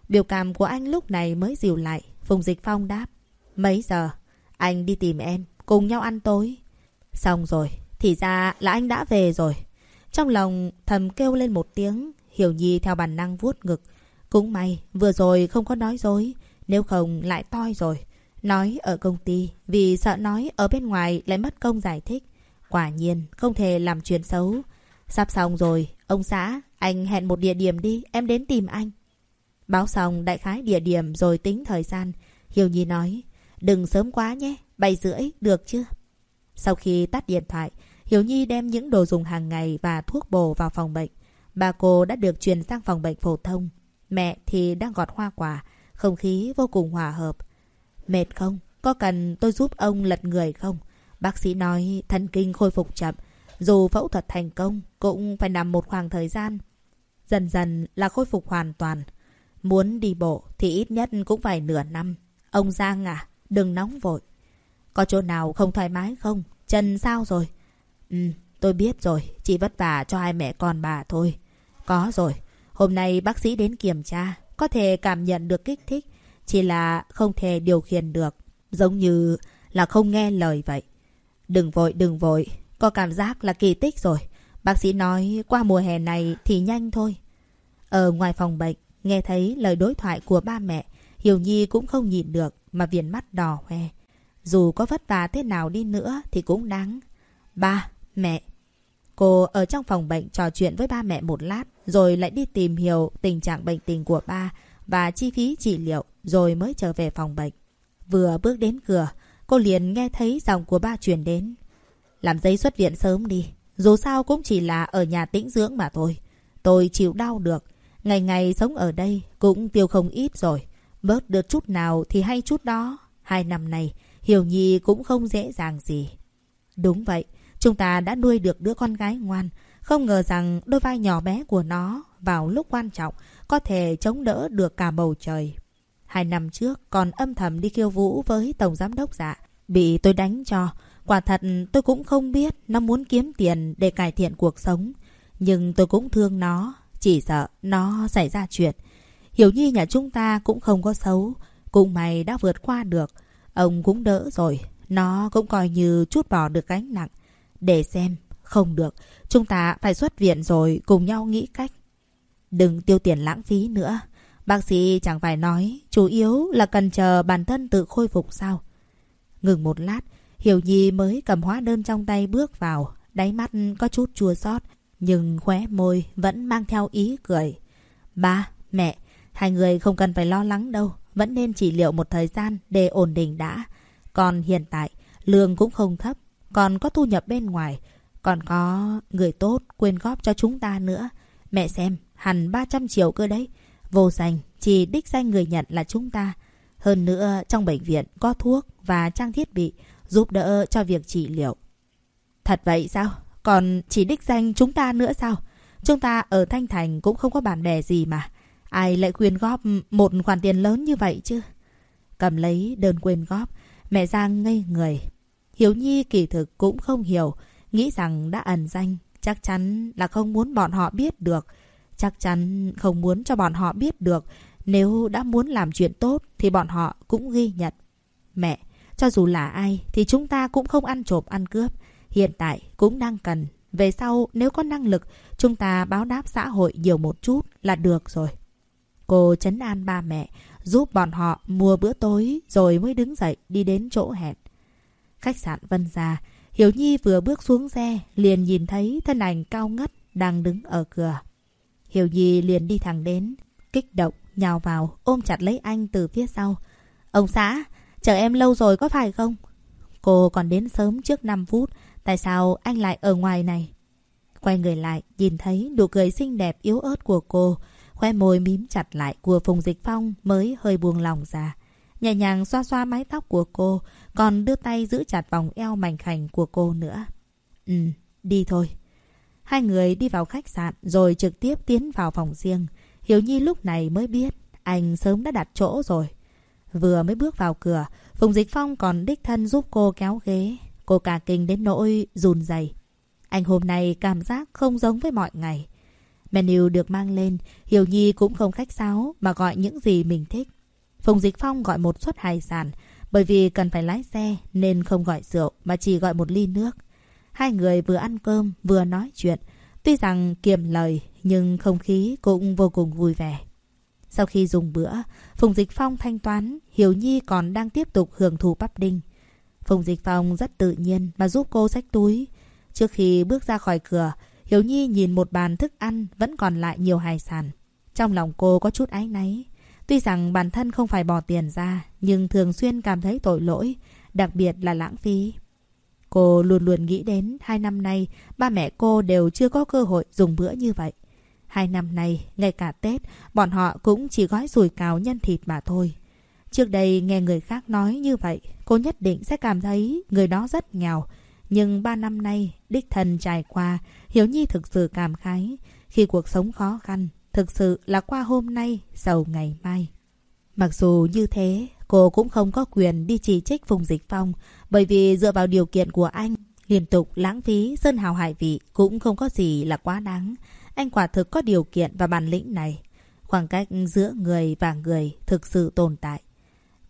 Biểu cảm của anh lúc này mới dịu lại. Phùng Dịch Phong đáp. Mấy giờ? Anh đi tìm em, cùng nhau ăn tối. Xong rồi, thì ra là anh đã về rồi. Trong lòng thầm kêu lên một tiếng, Hiểu Nhi theo bản năng vuốt ngực. Cũng may, vừa rồi không có nói dối, nếu không lại toi rồi. Nói ở công ty, vì sợ nói ở bên ngoài lại mất công giải thích. Quả nhiên, không thể làm chuyện xấu. Sắp xong rồi, ông xã, anh hẹn một địa điểm đi, em đến tìm anh. Báo xong đại khái địa điểm rồi tính thời gian. Hiểu Nhi nói, đừng sớm quá nhé, bảy rưỡi, được chưa? Sau khi tắt điện thoại, Hiểu Nhi đem những đồ dùng hàng ngày và thuốc bổ vào phòng bệnh. Bà cô đã được chuyển sang phòng bệnh phổ thông. Mẹ thì đang gọt hoa quả, không khí vô cùng hòa hợp. Mệt không? Có cần tôi giúp ông lật người không? Bác sĩ nói thần kinh khôi phục chậm. Dù phẫu thuật thành công, cũng phải nằm một khoảng thời gian. Dần dần là khôi phục hoàn toàn. Muốn đi bộ thì ít nhất cũng phải nửa năm. Ông Giang à, đừng nóng vội. Có chỗ nào không thoải mái không? Chân sao rồi? Ừ, tôi biết rồi. Chỉ vất vả cho hai mẹ con bà thôi. Có rồi. Hôm nay bác sĩ đến kiểm tra. Có thể cảm nhận được kích thích. Chỉ là không thể điều khiển được. Giống như là không nghe lời vậy. Đừng vội, đừng vội. Có cảm giác là kỳ tích rồi. Bác sĩ nói qua mùa hè này thì nhanh thôi. Ở ngoài phòng bệnh, nghe thấy lời đối thoại của ba mẹ, Hiểu Nhi cũng không nhìn được mà viền mắt đỏ hoe. Dù có vất vả thế nào đi nữa thì cũng đáng. Ba, mẹ. Cô ở trong phòng bệnh trò chuyện với ba mẹ một lát, rồi lại đi tìm hiểu tình trạng bệnh tình của ba và chi phí trị liệu, rồi mới trở về phòng bệnh. Vừa bước đến cửa, cô liền nghe thấy giọng của ba truyền đến. Làm giấy xuất viện sớm đi, dù sao cũng chỉ là ở nhà tĩnh dưỡng mà thôi. Tôi chịu đau được, ngày ngày sống ở đây cũng tiêu không ít rồi. Bớt được chút nào thì hay chút đó. Hai năm này, Hiểu Nhi cũng không dễ dàng gì. Đúng vậy, chúng ta đã nuôi được đứa con gái ngoan. Không ngờ rằng đôi vai nhỏ bé của nó vào lúc quan trọng có thể chống đỡ được cả bầu trời. Hai năm trước, còn âm thầm đi khiêu vũ với Tổng Giám Đốc dạ. Bị tôi đánh cho. Quả thật tôi cũng không biết nó muốn kiếm tiền để cải thiện cuộc sống. Nhưng tôi cũng thương nó. Chỉ sợ nó xảy ra chuyện. Hiểu Nhi nhà chúng ta cũng không có xấu. cũng mày đã vượt qua được. Ông cũng đỡ rồi. Nó cũng coi như chút bỏ được gánh nặng. Để xem. Không được. Chúng ta phải xuất viện rồi cùng nhau nghĩ cách. Đừng tiêu tiền lãng phí nữa. Bác sĩ chẳng phải nói, chủ yếu là cần chờ bản thân tự khôi phục sao. Ngừng một lát, Hiểu Nhi mới cầm hóa đơn trong tay bước vào, đáy mắt có chút chua xót nhưng khóe môi vẫn mang theo ý cười. Ba, mẹ, hai người không cần phải lo lắng đâu, vẫn nên trị liệu một thời gian để ổn định đã. Còn hiện tại, lương cũng không thấp, còn có thu nhập bên ngoài, còn có người tốt quyên góp cho chúng ta nữa. Mẹ xem, hẳn 300 triệu cơ đấy. Vô danh, chỉ đích danh người nhận là chúng ta. Hơn nữa, trong bệnh viện có thuốc và trang thiết bị giúp đỡ cho việc trị liệu. Thật vậy sao? Còn chỉ đích danh chúng ta nữa sao? Chúng ta ở Thanh Thành cũng không có bạn bè gì mà. Ai lại quyên góp một khoản tiền lớn như vậy chứ? Cầm lấy đơn quyên góp, mẹ Giang ngây người. Hiếu Nhi kỳ thực cũng không hiểu, nghĩ rằng đã ẩn danh, chắc chắn là không muốn bọn họ biết được. Chắc chắn không muốn cho bọn họ biết được. Nếu đã muốn làm chuyện tốt thì bọn họ cũng ghi nhận. Mẹ, cho dù là ai thì chúng ta cũng không ăn trộm ăn cướp. Hiện tại cũng đang cần. Về sau nếu có năng lực chúng ta báo đáp xã hội nhiều một chút là được rồi. Cô chấn an ba mẹ giúp bọn họ mua bữa tối rồi mới đứng dậy đi đến chỗ hẹn. Khách sạn Vân Gia, Hiểu Nhi vừa bước xuống xe liền nhìn thấy thân ảnh cao ngất đang đứng ở cửa. Hiểu gì liền đi thẳng đến, kích động, nhào vào, ôm chặt lấy anh từ phía sau. Ông xã, chờ em lâu rồi có phải không? Cô còn đến sớm trước 5 phút, tại sao anh lại ở ngoài này? Quay người lại, nhìn thấy nụ cười xinh đẹp yếu ớt của cô, khoe môi mím chặt lại của Phùng Dịch Phong mới hơi buông lòng ra. Nhẹ nhàng xoa xoa mái tóc của cô, còn đưa tay giữ chặt vòng eo mảnh khảnh của cô nữa. Ừ, đi thôi. Hai người đi vào khách sạn rồi trực tiếp tiến vào phòng riêng. Hiểu Nhi lúc này mới biết anh sớm đã đặt chỗ rồi. Vừa mới bước vào cửa, Phùng Dịch Phong còn đích thân giúp cô kéo ghế. Cô cả kinh đến nỗi run dày. Anh hôm nay cảm giác không giống với mọi ngày. Menu được mang lên, Hiểu Nhi cũng không khách sáo mà gọi những gì mình thích. Phùng Dịch Phong gọi một suất hải sản, bởi vì cần phải lái xe nên không gọi rượu mà chỉ gọi một ly nước. Hai người vừa ăn cơm vừa nói chuyện. Tuy rằng kiềm lời nhưng không khí cũng vô cùng vui vẻ. Sau khi dùng bữa, Phùng Dịch Phong thanh toán, Hiểu Nhi còn đang tiếp tục hưởng thụ bắp đinh. Phùng Dịch Phong rất tự nhiên mà giúp cô xách túi. Trước khi bước ra khỏi cửa, Hiểu Nhi nhìn một bàn thức ăn vẫn còn lại nhiều hải sản. Trong lòng cô có chút áy náy. Tuy rằng bản thân không phải bỏ tiền ra, nhưng thường xuyên cảm thấy tội lỗi, đặc biệt là lãng phí. Cô luôn luôn nghĩ đến hai năm nay ba mẹ cô đều chưa có cơ hội dùng bữa như vậy. Hai năm nay, ngay cả Tết, bọn họ cũng chỉ gói rùi cào nhân thịt mà thôi. Trước đây nghe người khác nói như vậy, cô nhất định sẽ cảm thấy người đó rất nghèo. Nhưng ba năm nay, đích thân trải qua, Hiếu Nhi thực sự cảm khái. Khi cuộc sống khó khăn, thực sự là qua hôm nay, giàu ngày mai. Mặc dù như thế, cô cũng không có quyền đi chỉ trích Phùng Dịch Phong, bởi vì dựa vào điều kiện của anh, liên tục lãng phí sơn hào hải vị cũng không có gì là quá đáng. Anh quả thực có điều kiện và bản lĩnh này. Khoảng cách giữa người và người thực sự tồn tại.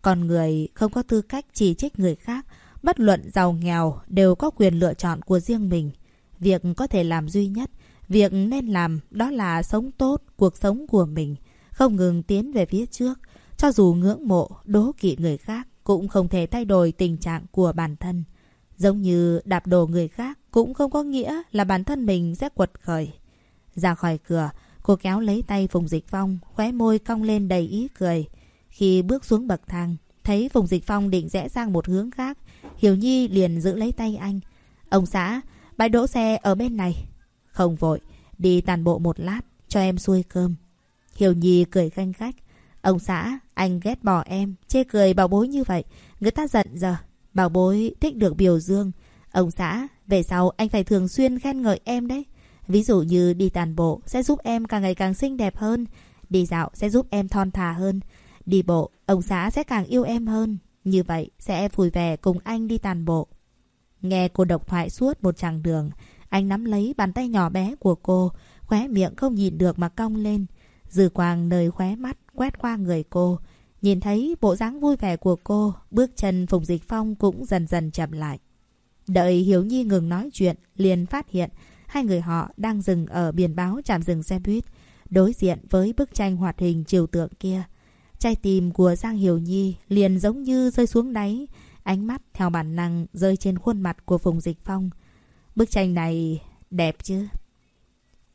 Còn người không có tư cách chỉ trích người khác, bất luận giàu nghèo đều có quyền lựa chọn của riêng mình. Việc có thể làm duy nhất, việc nên làm đó là sống tốt cuộc sống của mình, không ngừng tiến về phía trước. Cho dù ngưỡng mộ, đố kỵ người khác cũng không thể thay đổi tình trạng của bản thân. Giống như đạp đổ người khác cũng không có nghĩa là bản thân mình sẽ quật khởi. Ra khỏi cửa, cô kéo lấy tay Phùng Dịch Phong, khóe môi cong lên đầy ý cười. Khi bước xuống bậc thang, thấy Phùng Dịch Phong định rẽ sang một hướng khác, Hiểu Nhi liền giữ lấy tay anh. Ông xã, bãi đỗ xe ở bên này. Không vội, đi tàn bộ một lát, cho em xuôi cơm. Hiểu Nhi cười khanh khách. Ông xã, anh ghét bỏ em, chê cười bảo bối như vậy. Người ta giận giờ. Bảo bối thích được biểu dương. Ông xã, về sau anh phải thường xuyên khen ngợi em đấy. Ví dụ như đi tàn bộ sẽ giúp em càng ngày càng xinh đẹp hơn. Đi dạo sẽ giúp em thon thả hơn. Đi bộ, ông xã sẽ càng yêu em hơn. Như vậy sẽ vui vẻ cùng anh đi tàn bộ. Nghe cô độc thoại suốt một chặng đường, anh nắm lấy bàn tay nhỏ bé của cô, khóe miệng không nhìn được mà cong lên. Dư quang nơi khóe mắt quét qua người cô. Nhìn thấy bộ dáng vui vẻ của cô, bước chân Phùng Dịch Phong cũng dần dần chậm lại. Đợi Hiếu Nhi ngừng nói chuyện, liền phát hiện hai người họ đang dừng ở biển báo trạm dừng xe buýt, đối diện với bức tranh hoạt hình chiều tượng kia. Trái tim của Giang Hiểu Nhi liền giống như rơi xuống đáy, ánh mắt theo bản năng rơi trên khuôn mặt của Phùng Dịch Phong. Bức tranh này đẹp chứ?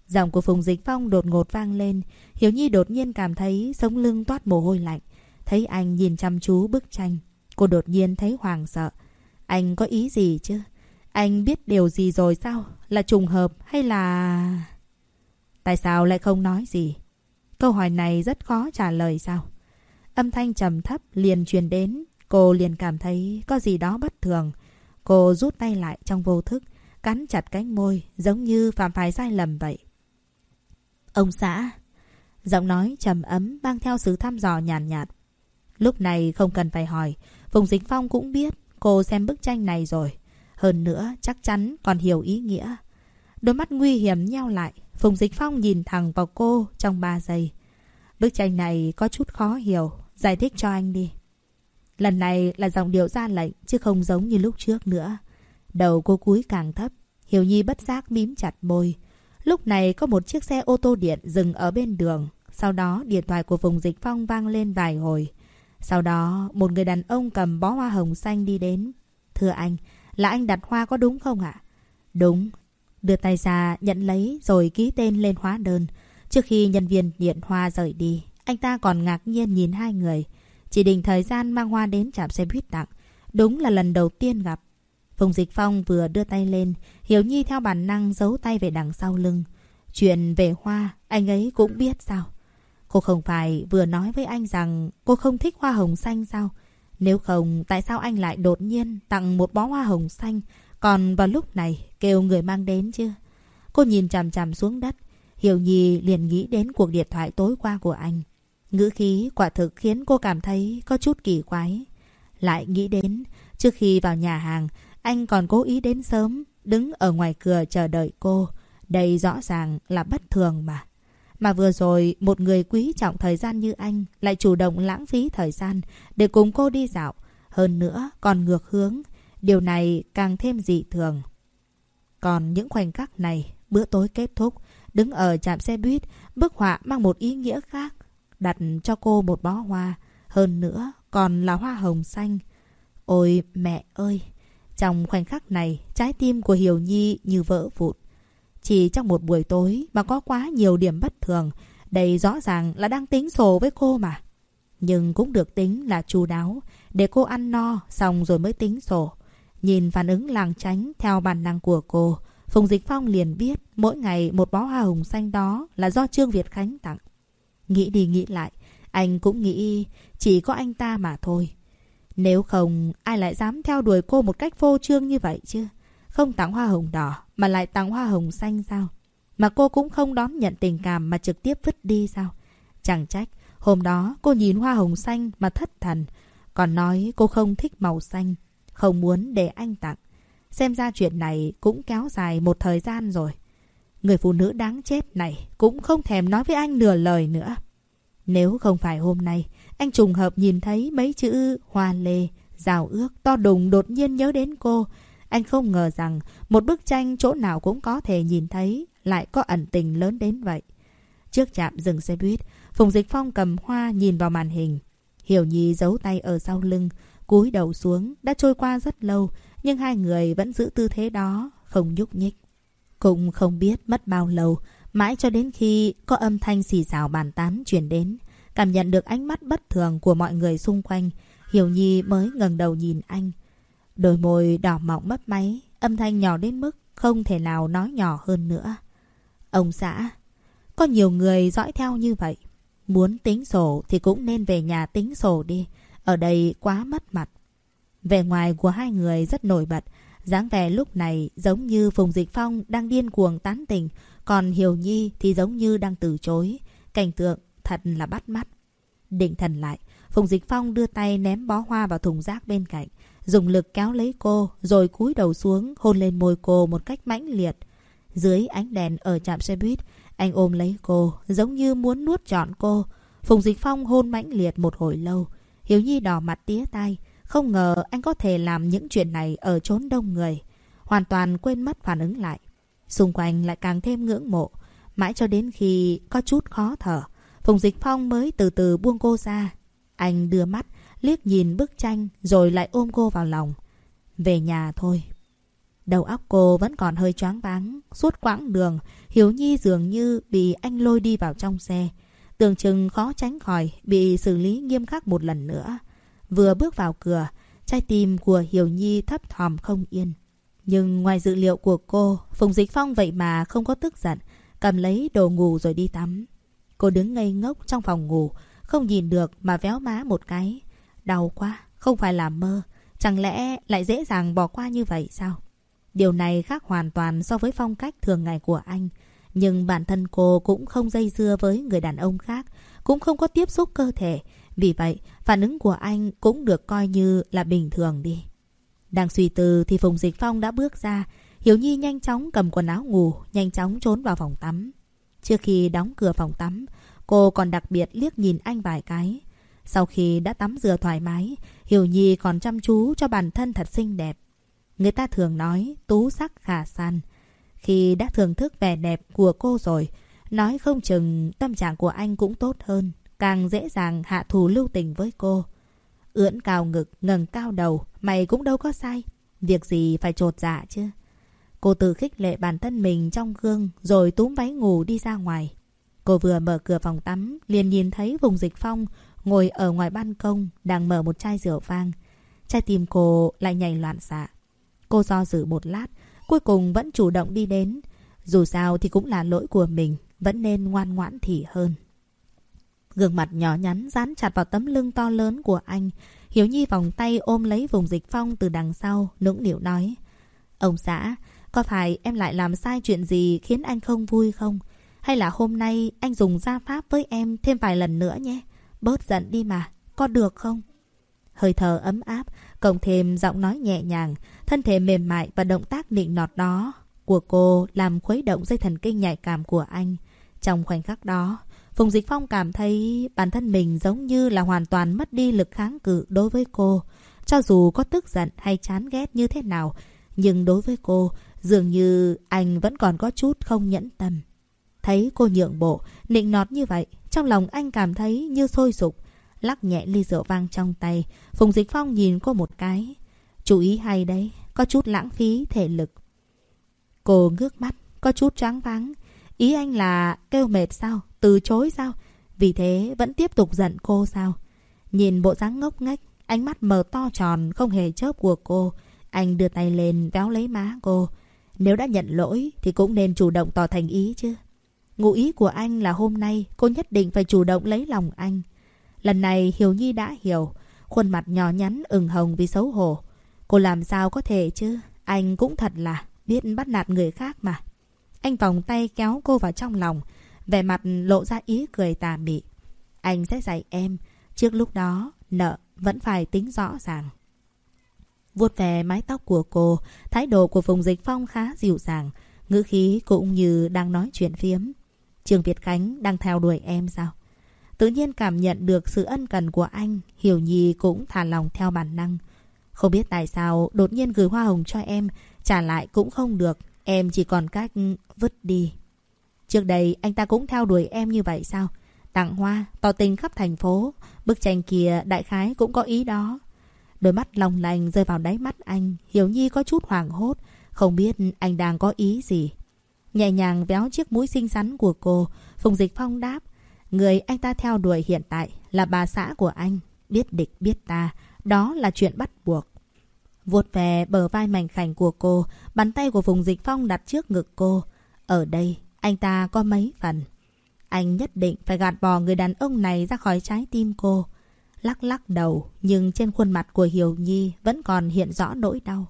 Giọng của Phùng Dịch Phong đột ngột vang lên, hiếu Nhi đột nhiên cảm thấy sống lưng toát mồ hôi lạnh. Thấy anh nhìn chăm chú bức tranh, cô đột nhiên thấy hoàng sợ. Anh có ý gì chứ? Anh biết điều gì rồi sao? Là trùng hợp hay là... Tại sao lại không nói gì? Câu hỏi này rất khó trả lời sao? Âm thanh trầm thấp liền truyền đến, cô liền cảm thấy có gì đó bất thường. Cô rút tay lại trong vô thức, cắn chặt cánh môi, giống như phạm phải sai lầm vậy. Ông xã, giọng nói trầm ấm mang theo sự thăm dò nhàn nhạt, nhạt. Lúc này không cần phải hỏi, Phùng Dính Phong cũng biết cô xem bức tranh này rồi. Hơn nữa, chắc chắn còn hiểu ý nghĩa. Đôi mắt nguy hiểm nheo lại, Phùng Dịch Phong nhìn thẳng vào cô trong 3 giây. Bức tranh này có chút khó hiểu, giải thích cho anh đi. Lần này là giọng điệu ra lệnh, chứ không giống như lúc trước nữa. Đầu cô cúi càng thấp, Hiểu Nhi bất giác mím chặt môi. Lúc này có một chiếc xe ô tô điện dừng ở bên đường. Sau đó điện thoại của Phùng Dịch Phong vang lên vài hồi. Sau đó một người đàn ông cầm bó hoa hồng xanh đi đến. Thưa anh, là anh đặt hoa có đúng không ạ? Đúng. Đưa tay ra nhận lấy rồi ký tên lên hóa đơn. Trước khi nhân viên điện hoa rời đi, anh ta còn ngạc nhiên nhìn hai người. Chỉ định thời gian mang hoa đến trạm xe buýt tặng. Đúng là lần đầu tiên gặp. Phùng Dịch Phong vừa đưa tay lên, Hiểu Nhi theo bản năng giấu tay về đằng sau lưng. Chuyện về hoa, anh ấy cũng biết sao? Cô không phải vừa nói với anh rằng cô không thích hoa hồng xanh sao? Nếu không, tại sao anh lại đột nhiên tặng một bó hoa hồng xanh, còn vào lúc này kêu người mang đến chứ? Cô nhìn chằm chằm xuống đất, Hiểu Nhi liền nghĩ đến cuộc điện thoại tối qua của anh. Ngữ khí quả thực khiến cô cảm thấy có chút kỳ quái. Lại nghĩ đến, trước khi vào nhà hàng, anh còn cố ý đến sớm, đứng ở ngoài cửa chờ đợi cô. Đây rõ ràng là bất thường mà. Mà vừa rồi, một người quý trọng thời gian như anh lại chủ động lãng phí thời gian để cùng cô đi dạo. Hơn nữa, còn ngược hướng. Điều này càng thêm dị thường. Còn những khoảnh khắc này, bữa tối kết thúc, đứng ở trạm xe buýt, bức họa mang một ý nghĩa khác. Đặt cho cô một bó hoa. Hơn nữa, còn là hoa hồng xanh. Ôi mẹ ơi! Trong khoảnh khắc này, trái tim của Hiểu Nhi như vỡ vụn. Chỉ trong một buổi tối mà có quá nhiều điểm bất thường. Đây rõ ràng là đang tính sổ với cô mà. Nhưng cũng được tính là chu đáo. Để cô ăn no xong rồi mới tính sổ. Nhìn phản ứng làng tránh theo bản năng của cô. Phùng Dịch Phong liền biết mỗi ngày một bó hoa hồng xanh đó là do Trương Việt Khánh tặng. Nghĩ đi nghĩ lại, anh cũng nghĩ chỉ có anh ta mà thôi. Nếu không, ai lại dám theo đuổi cô một cách vô trương như vậy chứ? Không tặng hoa hồng đỏ, mà lại tặng hoa hồng xanh sao? Mà cô cũng không đón nhận tình cảm mà trực tiếp vứt đi sao? Chẳng trách, hôm đó cô nhìn hoa hồng xanh mà thất thần. Còn nói cô không thích màu xanh, không muốn để anh tặng. Xem ra chuyện này cũng kéo dài một thời gian rồi. Người phụ nữ đáng chết này cũng không thèm nói với anh nửa lời nữa. Nếu không phải hôm nay, anh trùng hợp nhìn thấy mấy chữ hoa lê, rào ước, to đùng đột nhiên nhớ đến cô. Anh không ngờ rằng một bức tranh chỗ nào cũng có thể nhìn thấy lại có ẩn tình lớn đến vậy. Trước trạm dừng xe buýt, Phùng Dịch Phong cầm hoa nhìn vào màn hình. Hiểu Nhi giấu tay ở sau lưng, cúi đầu xuống, đã trôi qua rất lâu, nhưng hai người vẫn giữ tư thế đó, không nhúc nhích. Cũng không biết mất bao lâu, mãi cho đến khi có âm thanh xì xào bàn tán truyền đến. Cảm nhận được ánh mắt bất thường của mọi người xung quanh, Hiểu Nhi mới ngẩng đầu nhìn anh. Đôi môi đỏ mọng mấp máy, âm thanh nhỏ đến mức không thể nào nói nhỏ hơn nữa. Ông xã, có nhiều người dõi theo như vậy. Muốn tính sổ thì cũng nên về nhà tính sổ đi. Ở đây quá mất mặt. Vẻ ngoài của hai người rất nổi bật. dáng vẻ lúc này giống như Phùng Dịch Phong đang điên cuồng tán tình. Còn Hiểu Nhi thì giống như đang từ chối. Cảnh tượng thật là bắt mắt. Định thần lại, Phùng Dịch Phong đưa tay ném bó hoa vào thùng rác bên cạnh. Dùng lực kéo lấy cô, rồi cúi đầu xuống, hôn lên môi cô một cách mãnh liệt. Dưới ánh đèn ở trạm xe buýt, anh ôm lấy cô, giống như muốn nuốt trọn cô. Phùng Dịch Phong hôn mãnh liệt một hồi lâu. Hiếu Nhi đỏ mặt tía tay. Không ngờ anh có thể làm những chuyện này ở chốn đông người. Hoàn toàn quên mất phản ứng lại. Xung quanh lại càng thêm ngưỡng mộ. Mãi cho đến khi có chút khó thở. Phùng Dịch Phong mới từ từ buông cô ra. Anh đưa mắt, liếc nhìn bức tranh rồi lại ôm cô vào lòng. Về nhà thôi. Đầu óc cô vẫn còn hơi choáng váng. Suốt quãng đường, Hiếu Nhi dường như bị anh lôi đi vào trong xe. Tưởng chừng khó tránh khỏi bị xử lý nghiêm khắc một lần nữa. Vừa bước vào cửa, trái tim của Hiểu Nhi thấp thòm không yên. Nhưng ngoài dự liệu của cô, Phùng Dịch Phong vậy mà không có tức giận, cầm lấy đồ ngủ rồi đi tắm. Cô đứng ngây ngốc trong phòng ngủ, không nhìn được mà véo má một cái. Đau quá, không phải là mơ. Chẳng lẽ lại dễ dàng bỏ qua như vậy sao? Điều này khác hoàn toàn so với phong cách thường ngày của anh. Nhưng bản thân cô cũng không dây dưa với người đàn ông khác, cũng không có tiếp xúc cơ thể. Vì vậy, phản ứng của anh cũng được coi như là bình thường đi. Đang suy tư thì Phùng Dịch Phong đã bước ra. Hiểu Nhi nhanh chóng cầm quần áo ngủ, nhanh chóng trốn vào phòng tắm. Trước khi đóng cửa phòng tắm, cô còn đặc biệt liếc nhìn anh vài cái. Sau khi đã tắm rửa thoải mái, Hiểu Nhi còn chăm chú cho bản thân thật xinh đẹp. Người ta thường nói tú sắc khả san. Khi đã thưởng thức vẻ đẹp của cô rồi, nói không chừng tâm trạng của anh cũng tốt hơn, càng dễ dàng hạ thù lưu tình với cô. Ưỡn cao ngực, ngẩng cao đầu, mày cũng đâu có sai. Việc gì phải trột dạ chứ? Cô tự khích lệ bản thân mình trong gương rồi túm váy ngủ đi ra ngoài. Cô vừa mở cửa phòng tắm, liền nhìn thấy vùng dịch phong ngồi ở ngoài ban công đang mở một chai rượu vang. Trái tim cô lại nhảy loạn xạ. Cô do dự một lát, cuối cùng vẫn chủ động đi đến. Dù sao thì cũng là lỗi của mình, vẫn nên ngoan ngoãn thì hơn. Gương mặt nhỏ nhắn dán chặt vào tấm lưng to lớn của anh. Hiếu Nhi vòng tay ôm lấy vùng dịch phong từ đằng sau, nũng nịu nói. Ông xã, có phải em lại làm sai chuyện gì khiến anh không vui không? Hay là hôm nay anh dùng gia pháp với em thêm vài lần nữa nhé? Bớt giận đi mà, có được không? Hơi thở ấm áp, cộng thêm giọng nói nhẹ nhàng, thân thể mềm mại và động tác nịnh nọt đó của cô làm khuấy động dây thần kinh nhạy cảm của anh. Trong khoảnh khắc đó, Phùng Dịch Phong cảm thấy bản thân mình giống như là hoàn toàn mất đi lực kháng cự đối với cô. Cho dù có tức giận hay chán ghét như thế nào, nhưng đối với cô, dường như anh vẫn còn có chút không nhẫn tâm. Thấy cô nhượng bộ, nịnh nọt như vậy, trong lòng anh cảm thấy như sôi sục. Lắc nhẹ ly rượu vang trong tay, Phùng Dịch Phong nhìn cô một cái. Chú ý hay đấy, có chút lãng phí thể lực. Cô ngước mắt, có chút choáng váng. Ý anh là kêu mệt sao? Từ chối sao? Vì thế vẫn tiếp tục giận cô sao? Nhìn bộ dáng ngốc nghếch, ánh mắt mờ to tròn không hề chớp của cô. Anh đưa tay lên véo lấy má cô. Nếu đã nhận lỗi thì cũng nên chủ động tỏ thành ý chứ. Ngụ ý của anh là hôm nay cô nhất định phải chủ động lấy lòng anh. Lần này Hiểu Nhi đã hiểu. Khuôn mặt nhỏ nhắn ửng hồng vì xấu hổ. Cô làm sao có thể chứ? Anh cũng thật là biết bắt nạt người khác mà. Anh vòng tay kéo cô vào trong lòng. Vẻ mặt lộ ra ý cười tà mị. Anh sẽ dạy em. Trước lúc đó, nợ vẫn phải tính rõ ràng. Vuốt về mái tóc của cô, thái độ của Phùng Dịch Phong khá dịu dàng, ngữ khí cũng như đang nói chuyện phiếm. Trường Việt Khánh đang theo đuổi em sao? Tự nhiên cảm nhận được sự ân cần của anh, Hiểu Nhi cũng thả lòng theo bản năng. Không biết tại sao đột nhiên gửi hoa hồng cho em, trả lại cũng không được, em chỉ còn cách vứt đi. Trước đây anh ta cũng theo đuổi em như vậy sao? Tặng hoa, tỏ tình khắp thành phố, bức tranh kia đại khái cũng có ý đó. Đôi mắt long lành rơi vào đáy mắt anh. Hiểu Nhi có chút hoảng hốt. Không biết anh đang có ý gì. Nhẹ nhàng véo chiếc mũi xinh xắn của cô. Phùng Dịch Phong đáp. Người anh ta theo đuổi hiện tại là bà xã của anh. Biết địch biết ta. Đó là chuyện bắt buộc. Vuột về bờ vai mảnh khảnh của cô. Bàn tay của Phùng Dịch Phong đặt trước ngực cô. Ở đây, anh ta có mấy phần. Anh nhất định phải gạt bỏ người đàn ông này ra khỏi trái tim cô. Lắc lắc đầu, nhưng trên khuôn mặt của Hiểu Nhi vẫn còn hiện rõ nỗi đau.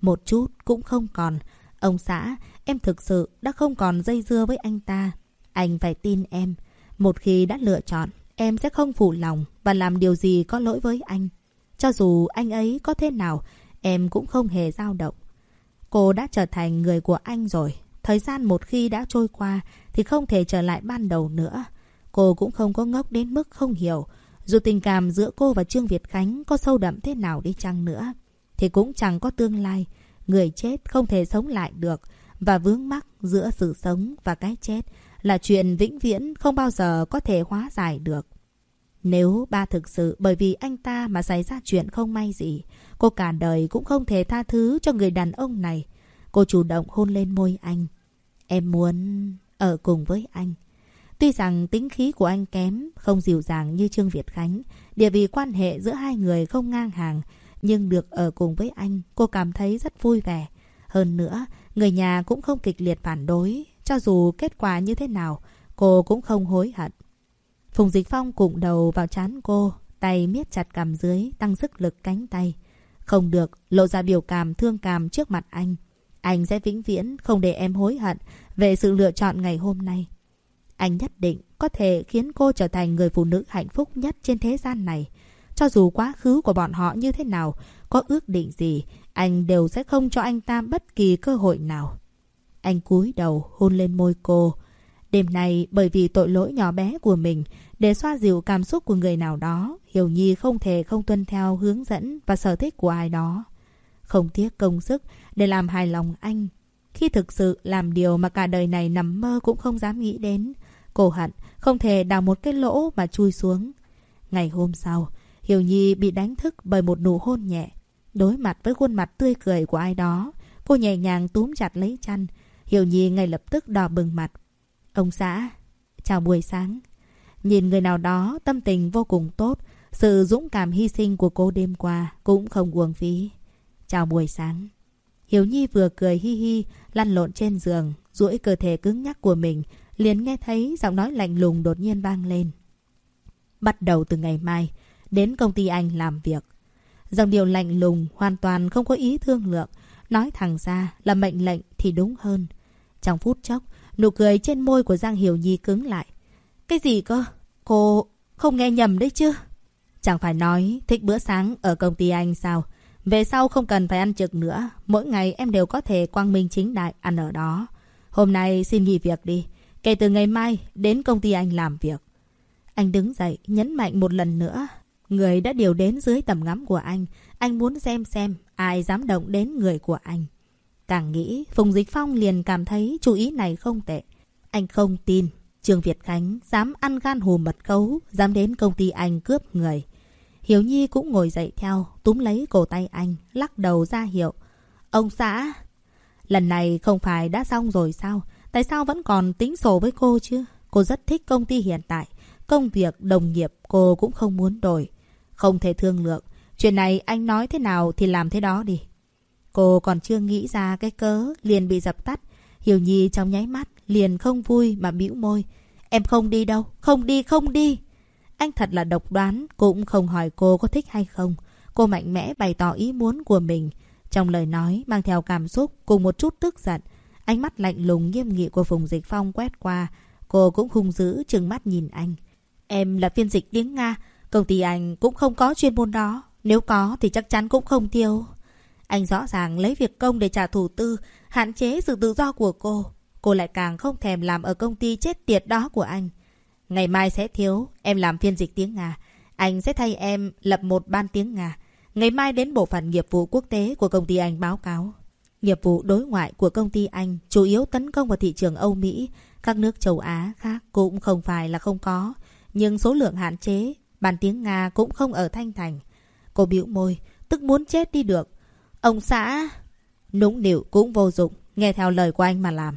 Một chút cũng không còn. Ông xã, em thực sự đã không còn dây dưa với anh ta. Anh phải tin em. Một khi đã lựa chọn, em sẽ không phụ lòng và làm điều gì có lỗi với anh. Cho dù anh ấy có thế nào, em cũng không hề dao động. Cô đã trở thành người của anh rồi. Thời gian một khi đã trôi qua thì không thể trở lại ban đầu nữa. Cô cũng không có ngốc đến mức không hiểu. Dù tình cảm giữa cô và Trương Việt Khánh có sâu đậm thế nào đi chăng nữa, thì cũng chẳng có tương lai. Người chết không thể sống lại được. Và vướng mắc giữa sự sống và cái chết là chuyện vĩnh viễn không bao giờ có thể hóa giải được. Nếu ba thực sự bởi vì anh ta mà xảy ra chuyện không may gì, cô cả đời cũng không thể tha thứ cho người đàn ông này. Cô chủ động hôn lên môi anh. Em muốn ở cùng với anh. Tuy rằng tính khí của anh kém, không dịu dàng như Trương Việt Khánh, địa vị quan hệ giữa hai người không ngang hàng, nhưng được ở cùng với anh, cô cảm thấy rất vui vẻ. Hơn nữa, người nhà cũng không kịch liệt phản đối, cho dù kết quả như thế nào, cô cũng không hối hận. Phùng Dịch Phong cụm đầu vào chán cô, tay miết chặt cằm dưới, tăng sức lực cánh tay. Không được, lộ ra biểu cảm thương cảm trước mặt anh. Anh sẽ vĩnh viễn không để em hối hận về sự lựa chọn ngày hôm nay. Anh nhất định có thể khiến cô trở thành người phụ nữ hạnh phúc nhất trên thế gian này. Cho dù quá khứ của bọn họ như thế nào, có ước định gì, anh đều sẽ không cho anh ta bất kỳ cơ hội nào. Anh cúi đầu hôn lên môi cô. Đêm nay bởi vì tội lỗi nhỏ bé của mình, để xoa dịu cảm xúc của người nào đó, Hiểu Nhi không thể không tuân theo hướng dẫn và sở thích của ai đó. Không tiếc công sức để làm hài lòng anh. Khi thực sự làm điều mà cả đời này nằm mơ cũng không dám nghĩ đến, cô hận không thể đào một cái lỗ mà chui xuống. Ngày hôm sau, Hiểu Nhi bị đánh thức bởi một nụ hôn nhẹ. Đối mặt với khuôn mặt tươi cười của ai đó, cô nhẹ nhàng túm chặt lấy chăn. Hiểu Nhi ngay lập tức đỏ bừng mặt. Ông xã, chào buổi sáng. Nhìn người nào đó tâm tình vô cùng tốt, sự dũng cảm hy sinh của cô đêm qua cũng không uổng phí. Chào buổi sáng. Hiếu Nhi vừa cười hi hi, lăn lộn trên giường, duỗi cơ thể cứng nhắc của mình, liền nghe thấy giọng nói lạnh lùng đột nhiên vang lên. Bắt đầu từ ngày mai, đến công ty anh làm việc. Dòng điều lạnh lùng, hoàn toàn không có ý thương lượng. Nói thẳng ra là mệnh lệnh thì đúng hơn. Trong phút chốc, nụ cười trên môi của Giang Hiểu Nhi cứng lại. Cái gì cơ? Cô không nghe nhầm đấy chứ? Chẳng phải nói thích bữa sáng ở công ty anh sao? Về sau không cần phải ăn trực nữa. Mỗi ngày em đều có thể quang minh chính đại ăn ở đó. Hôm nay xin nghỉ việc đi. Kể từ ngày mai đến công ty anh làm việc. Anh đứng dậy nhấn mạnh một lần nữa. Người đã điều đến dưới tầm ngắm của anh. Anh muốn xem xem ai dám động đến người của anh. Càng nghĩ, Phùng Dịch Phong liền cảm thấy chú ý này không tệ. Anh không tin Trương Việt Khánh dám ăn gan hù mật cấu, dám đến công ty anh cướp người. Hiếu Nhi cũng ngồi dậy theo, túm lấy cổ tay anh, lắc đầu ra hiệu. Ông xã, lần này không phải đã xong rồi sao? Tại sao vẫn còn tính sổ với cô chứ? Cô rất thích công ty hiện tại. Công việc, đồng nghiệp cô cũng không muốn đổi. Không thể thương lượng. Chuyện này anh nói thế nào thì làm thế đó đi. Cô còn chưa nghĩ ra cái cớ, liền bị dập tắt. Hiểu Nhi trong nháy mắt, liền không vui mà bĩu môi. Em không đi đâu, không đi, không đi. Anh thật là độc đoán, cũng không hỏi cô có thích hay không. Cô mạnh mẽ bày tỏ ý muốn của mình. Trong lời nói mang theo cảm xúc cùng một chút tức giận. Ánh mắt lạnh lùng nghiêm nghị của Phùng Dịch Phong quét qua. Cô cũng hung dữ trừng mắt nhìn anh. Em là phiên dịch tiếng Nga. Công ty anh cũng không có chuyên môn đó. Nếu có thì chắc chắn cũng không tiêu. Anh rõ ràng lấy việc công để trả thủ tư, hạn chế sự tự do của cô. Cô lại càng không thèm làm ở công ty chết tiệt đó của anh. Ngày mai sẽ thiếu, em làm phiên dịch tiếng Nga. Anh sẽ thay em lập một ban tiếng Nga. Ngày mai đến bộ phận nghiệp vụ quốc tế của công ty anh báo cáo. Nghiệp vụ đối ngoại của công ty anh chủ yếu tấn công vào thị trường Âu Mỹ. Các nước châu Á khác cũng không phải là không có. Nhưng số lượng hạn chế, bàn tiếng Nga cũng không ở Thanh Thành. Cô biểu môi, tức muốn chết đi được. Ông xã... Nũng nịu cũng vô dụng, nghe theo lời của anh mà làm.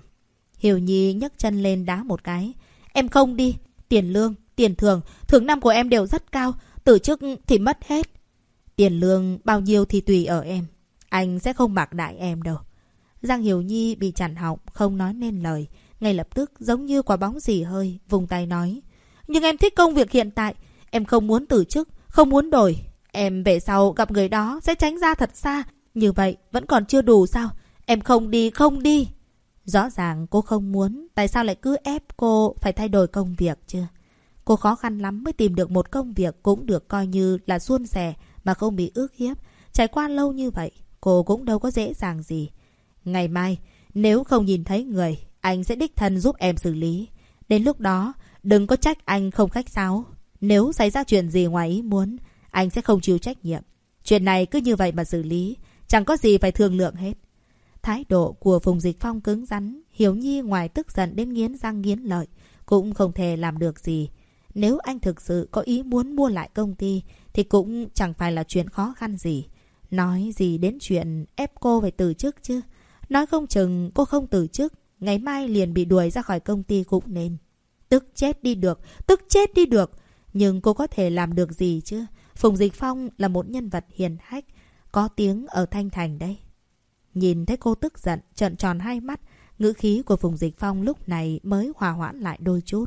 Hiểu Nhi nhấc chân lên đá một cái. Em không đi, tiền lương, tiền thưởng, thưởng năm của em đều rất cao, từ chức thì mất hết. Tiền lương bao nhiêu thì tùy ở em, anh sẽ không bạc đại em đâu. Giang Hiểu Nhi bị chặn họng, không nói nên lời. Ngay lập tức giống như quả bóng dì hơi, vùng tay nói. Nhưng em thích công việc hiện tại, em không muốn từ chức, không muốn đổi. Em về sau gặp người đó sẽ tránh ra thật xa. Như vậy vẫn còn chưa đủ sao? Em không đi, không đi. Rõ ràng cô không muốn, tại sao lại cứ ép cô phải thay đổi công việc chưa? Cô khó khăn lắm mới tìm được một công việc cũng được coi như là suôn sẻ mà không bị ước hiếp. Trải qua lâu như vậy, cô cũng đâu có dễ dàng gì. Ngày mai, nếu không nhìn thấy người, anh sẽ đích thân giúp em xử lý. Đến lúc đó, đừng có trách anh không khách sáo. Nếu xảy ra chuyện gì ngoài ý muốn, anh sẽ không chịu trách nhiệm. Chuyện này cứ như vậy mà xử lý, chẳng có gì phải thương lượng hết. Thái độ của Phùng Dịch Phong cứng rắn, Hiếu Nhi ngoài tức giận đến nghiến răng nghiến lợi, cũng không thể làm được gì. Nếu anh thực sự có ý muốn mua lại công ty, thì cũng chẳng phải là chuyện khó khăn gì. Nói gì đến chuyện ép cô phải từ chức chứ. Nói không chừng cô không từ chức, ngày mai liền bị đuổi ra khỏi công ty cũng nên. Tức chết đi được, tức chết đi được. Nhưng cô có thể làm được gì chứ? Phùng Dịch Phong là một nhân vật hiền hách, có tiếng ở Thanh Thành đây. Nhìn thấy cô tức giận, trợn tròn hai mắt, ngữ khí của Phùng Dịch Phong lúc này mới hòa hoãn lại đôi chút.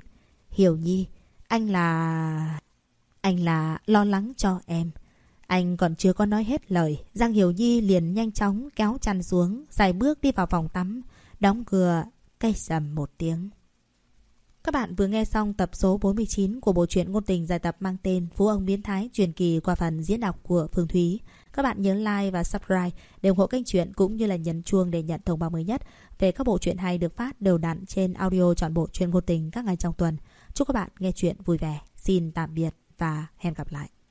Hiểu Nhi, anh là... Anh là lo lắng cho em. Anh còn chưa có nói hết lời, Giang Hiểu Nhi liền nhanh chóng kéo chăn xuống, dài bước đi vào phòng tắm, đóng cửa, cây sầm một tiếng. Các bạn vừa nghe xong tập số 49 của bộ truyện ngôn tình dài tập mang tên Phú ông biến thái truyền kỳ qua phần diễn đọc của Phương Thúy. Các bạn nhớ like và subscribe để ủng hộ kênh truyện cũng như là nhấn chuông để nhận thông báo mới nhất về các bộ truyện hay được phát đều đặn trên audio trọn bộ truyện ngôn tình các ngày trong tuần. Chúc các bạn nghe truyện vui vẻ. Xin tạm biệt và hẹn gặp lại.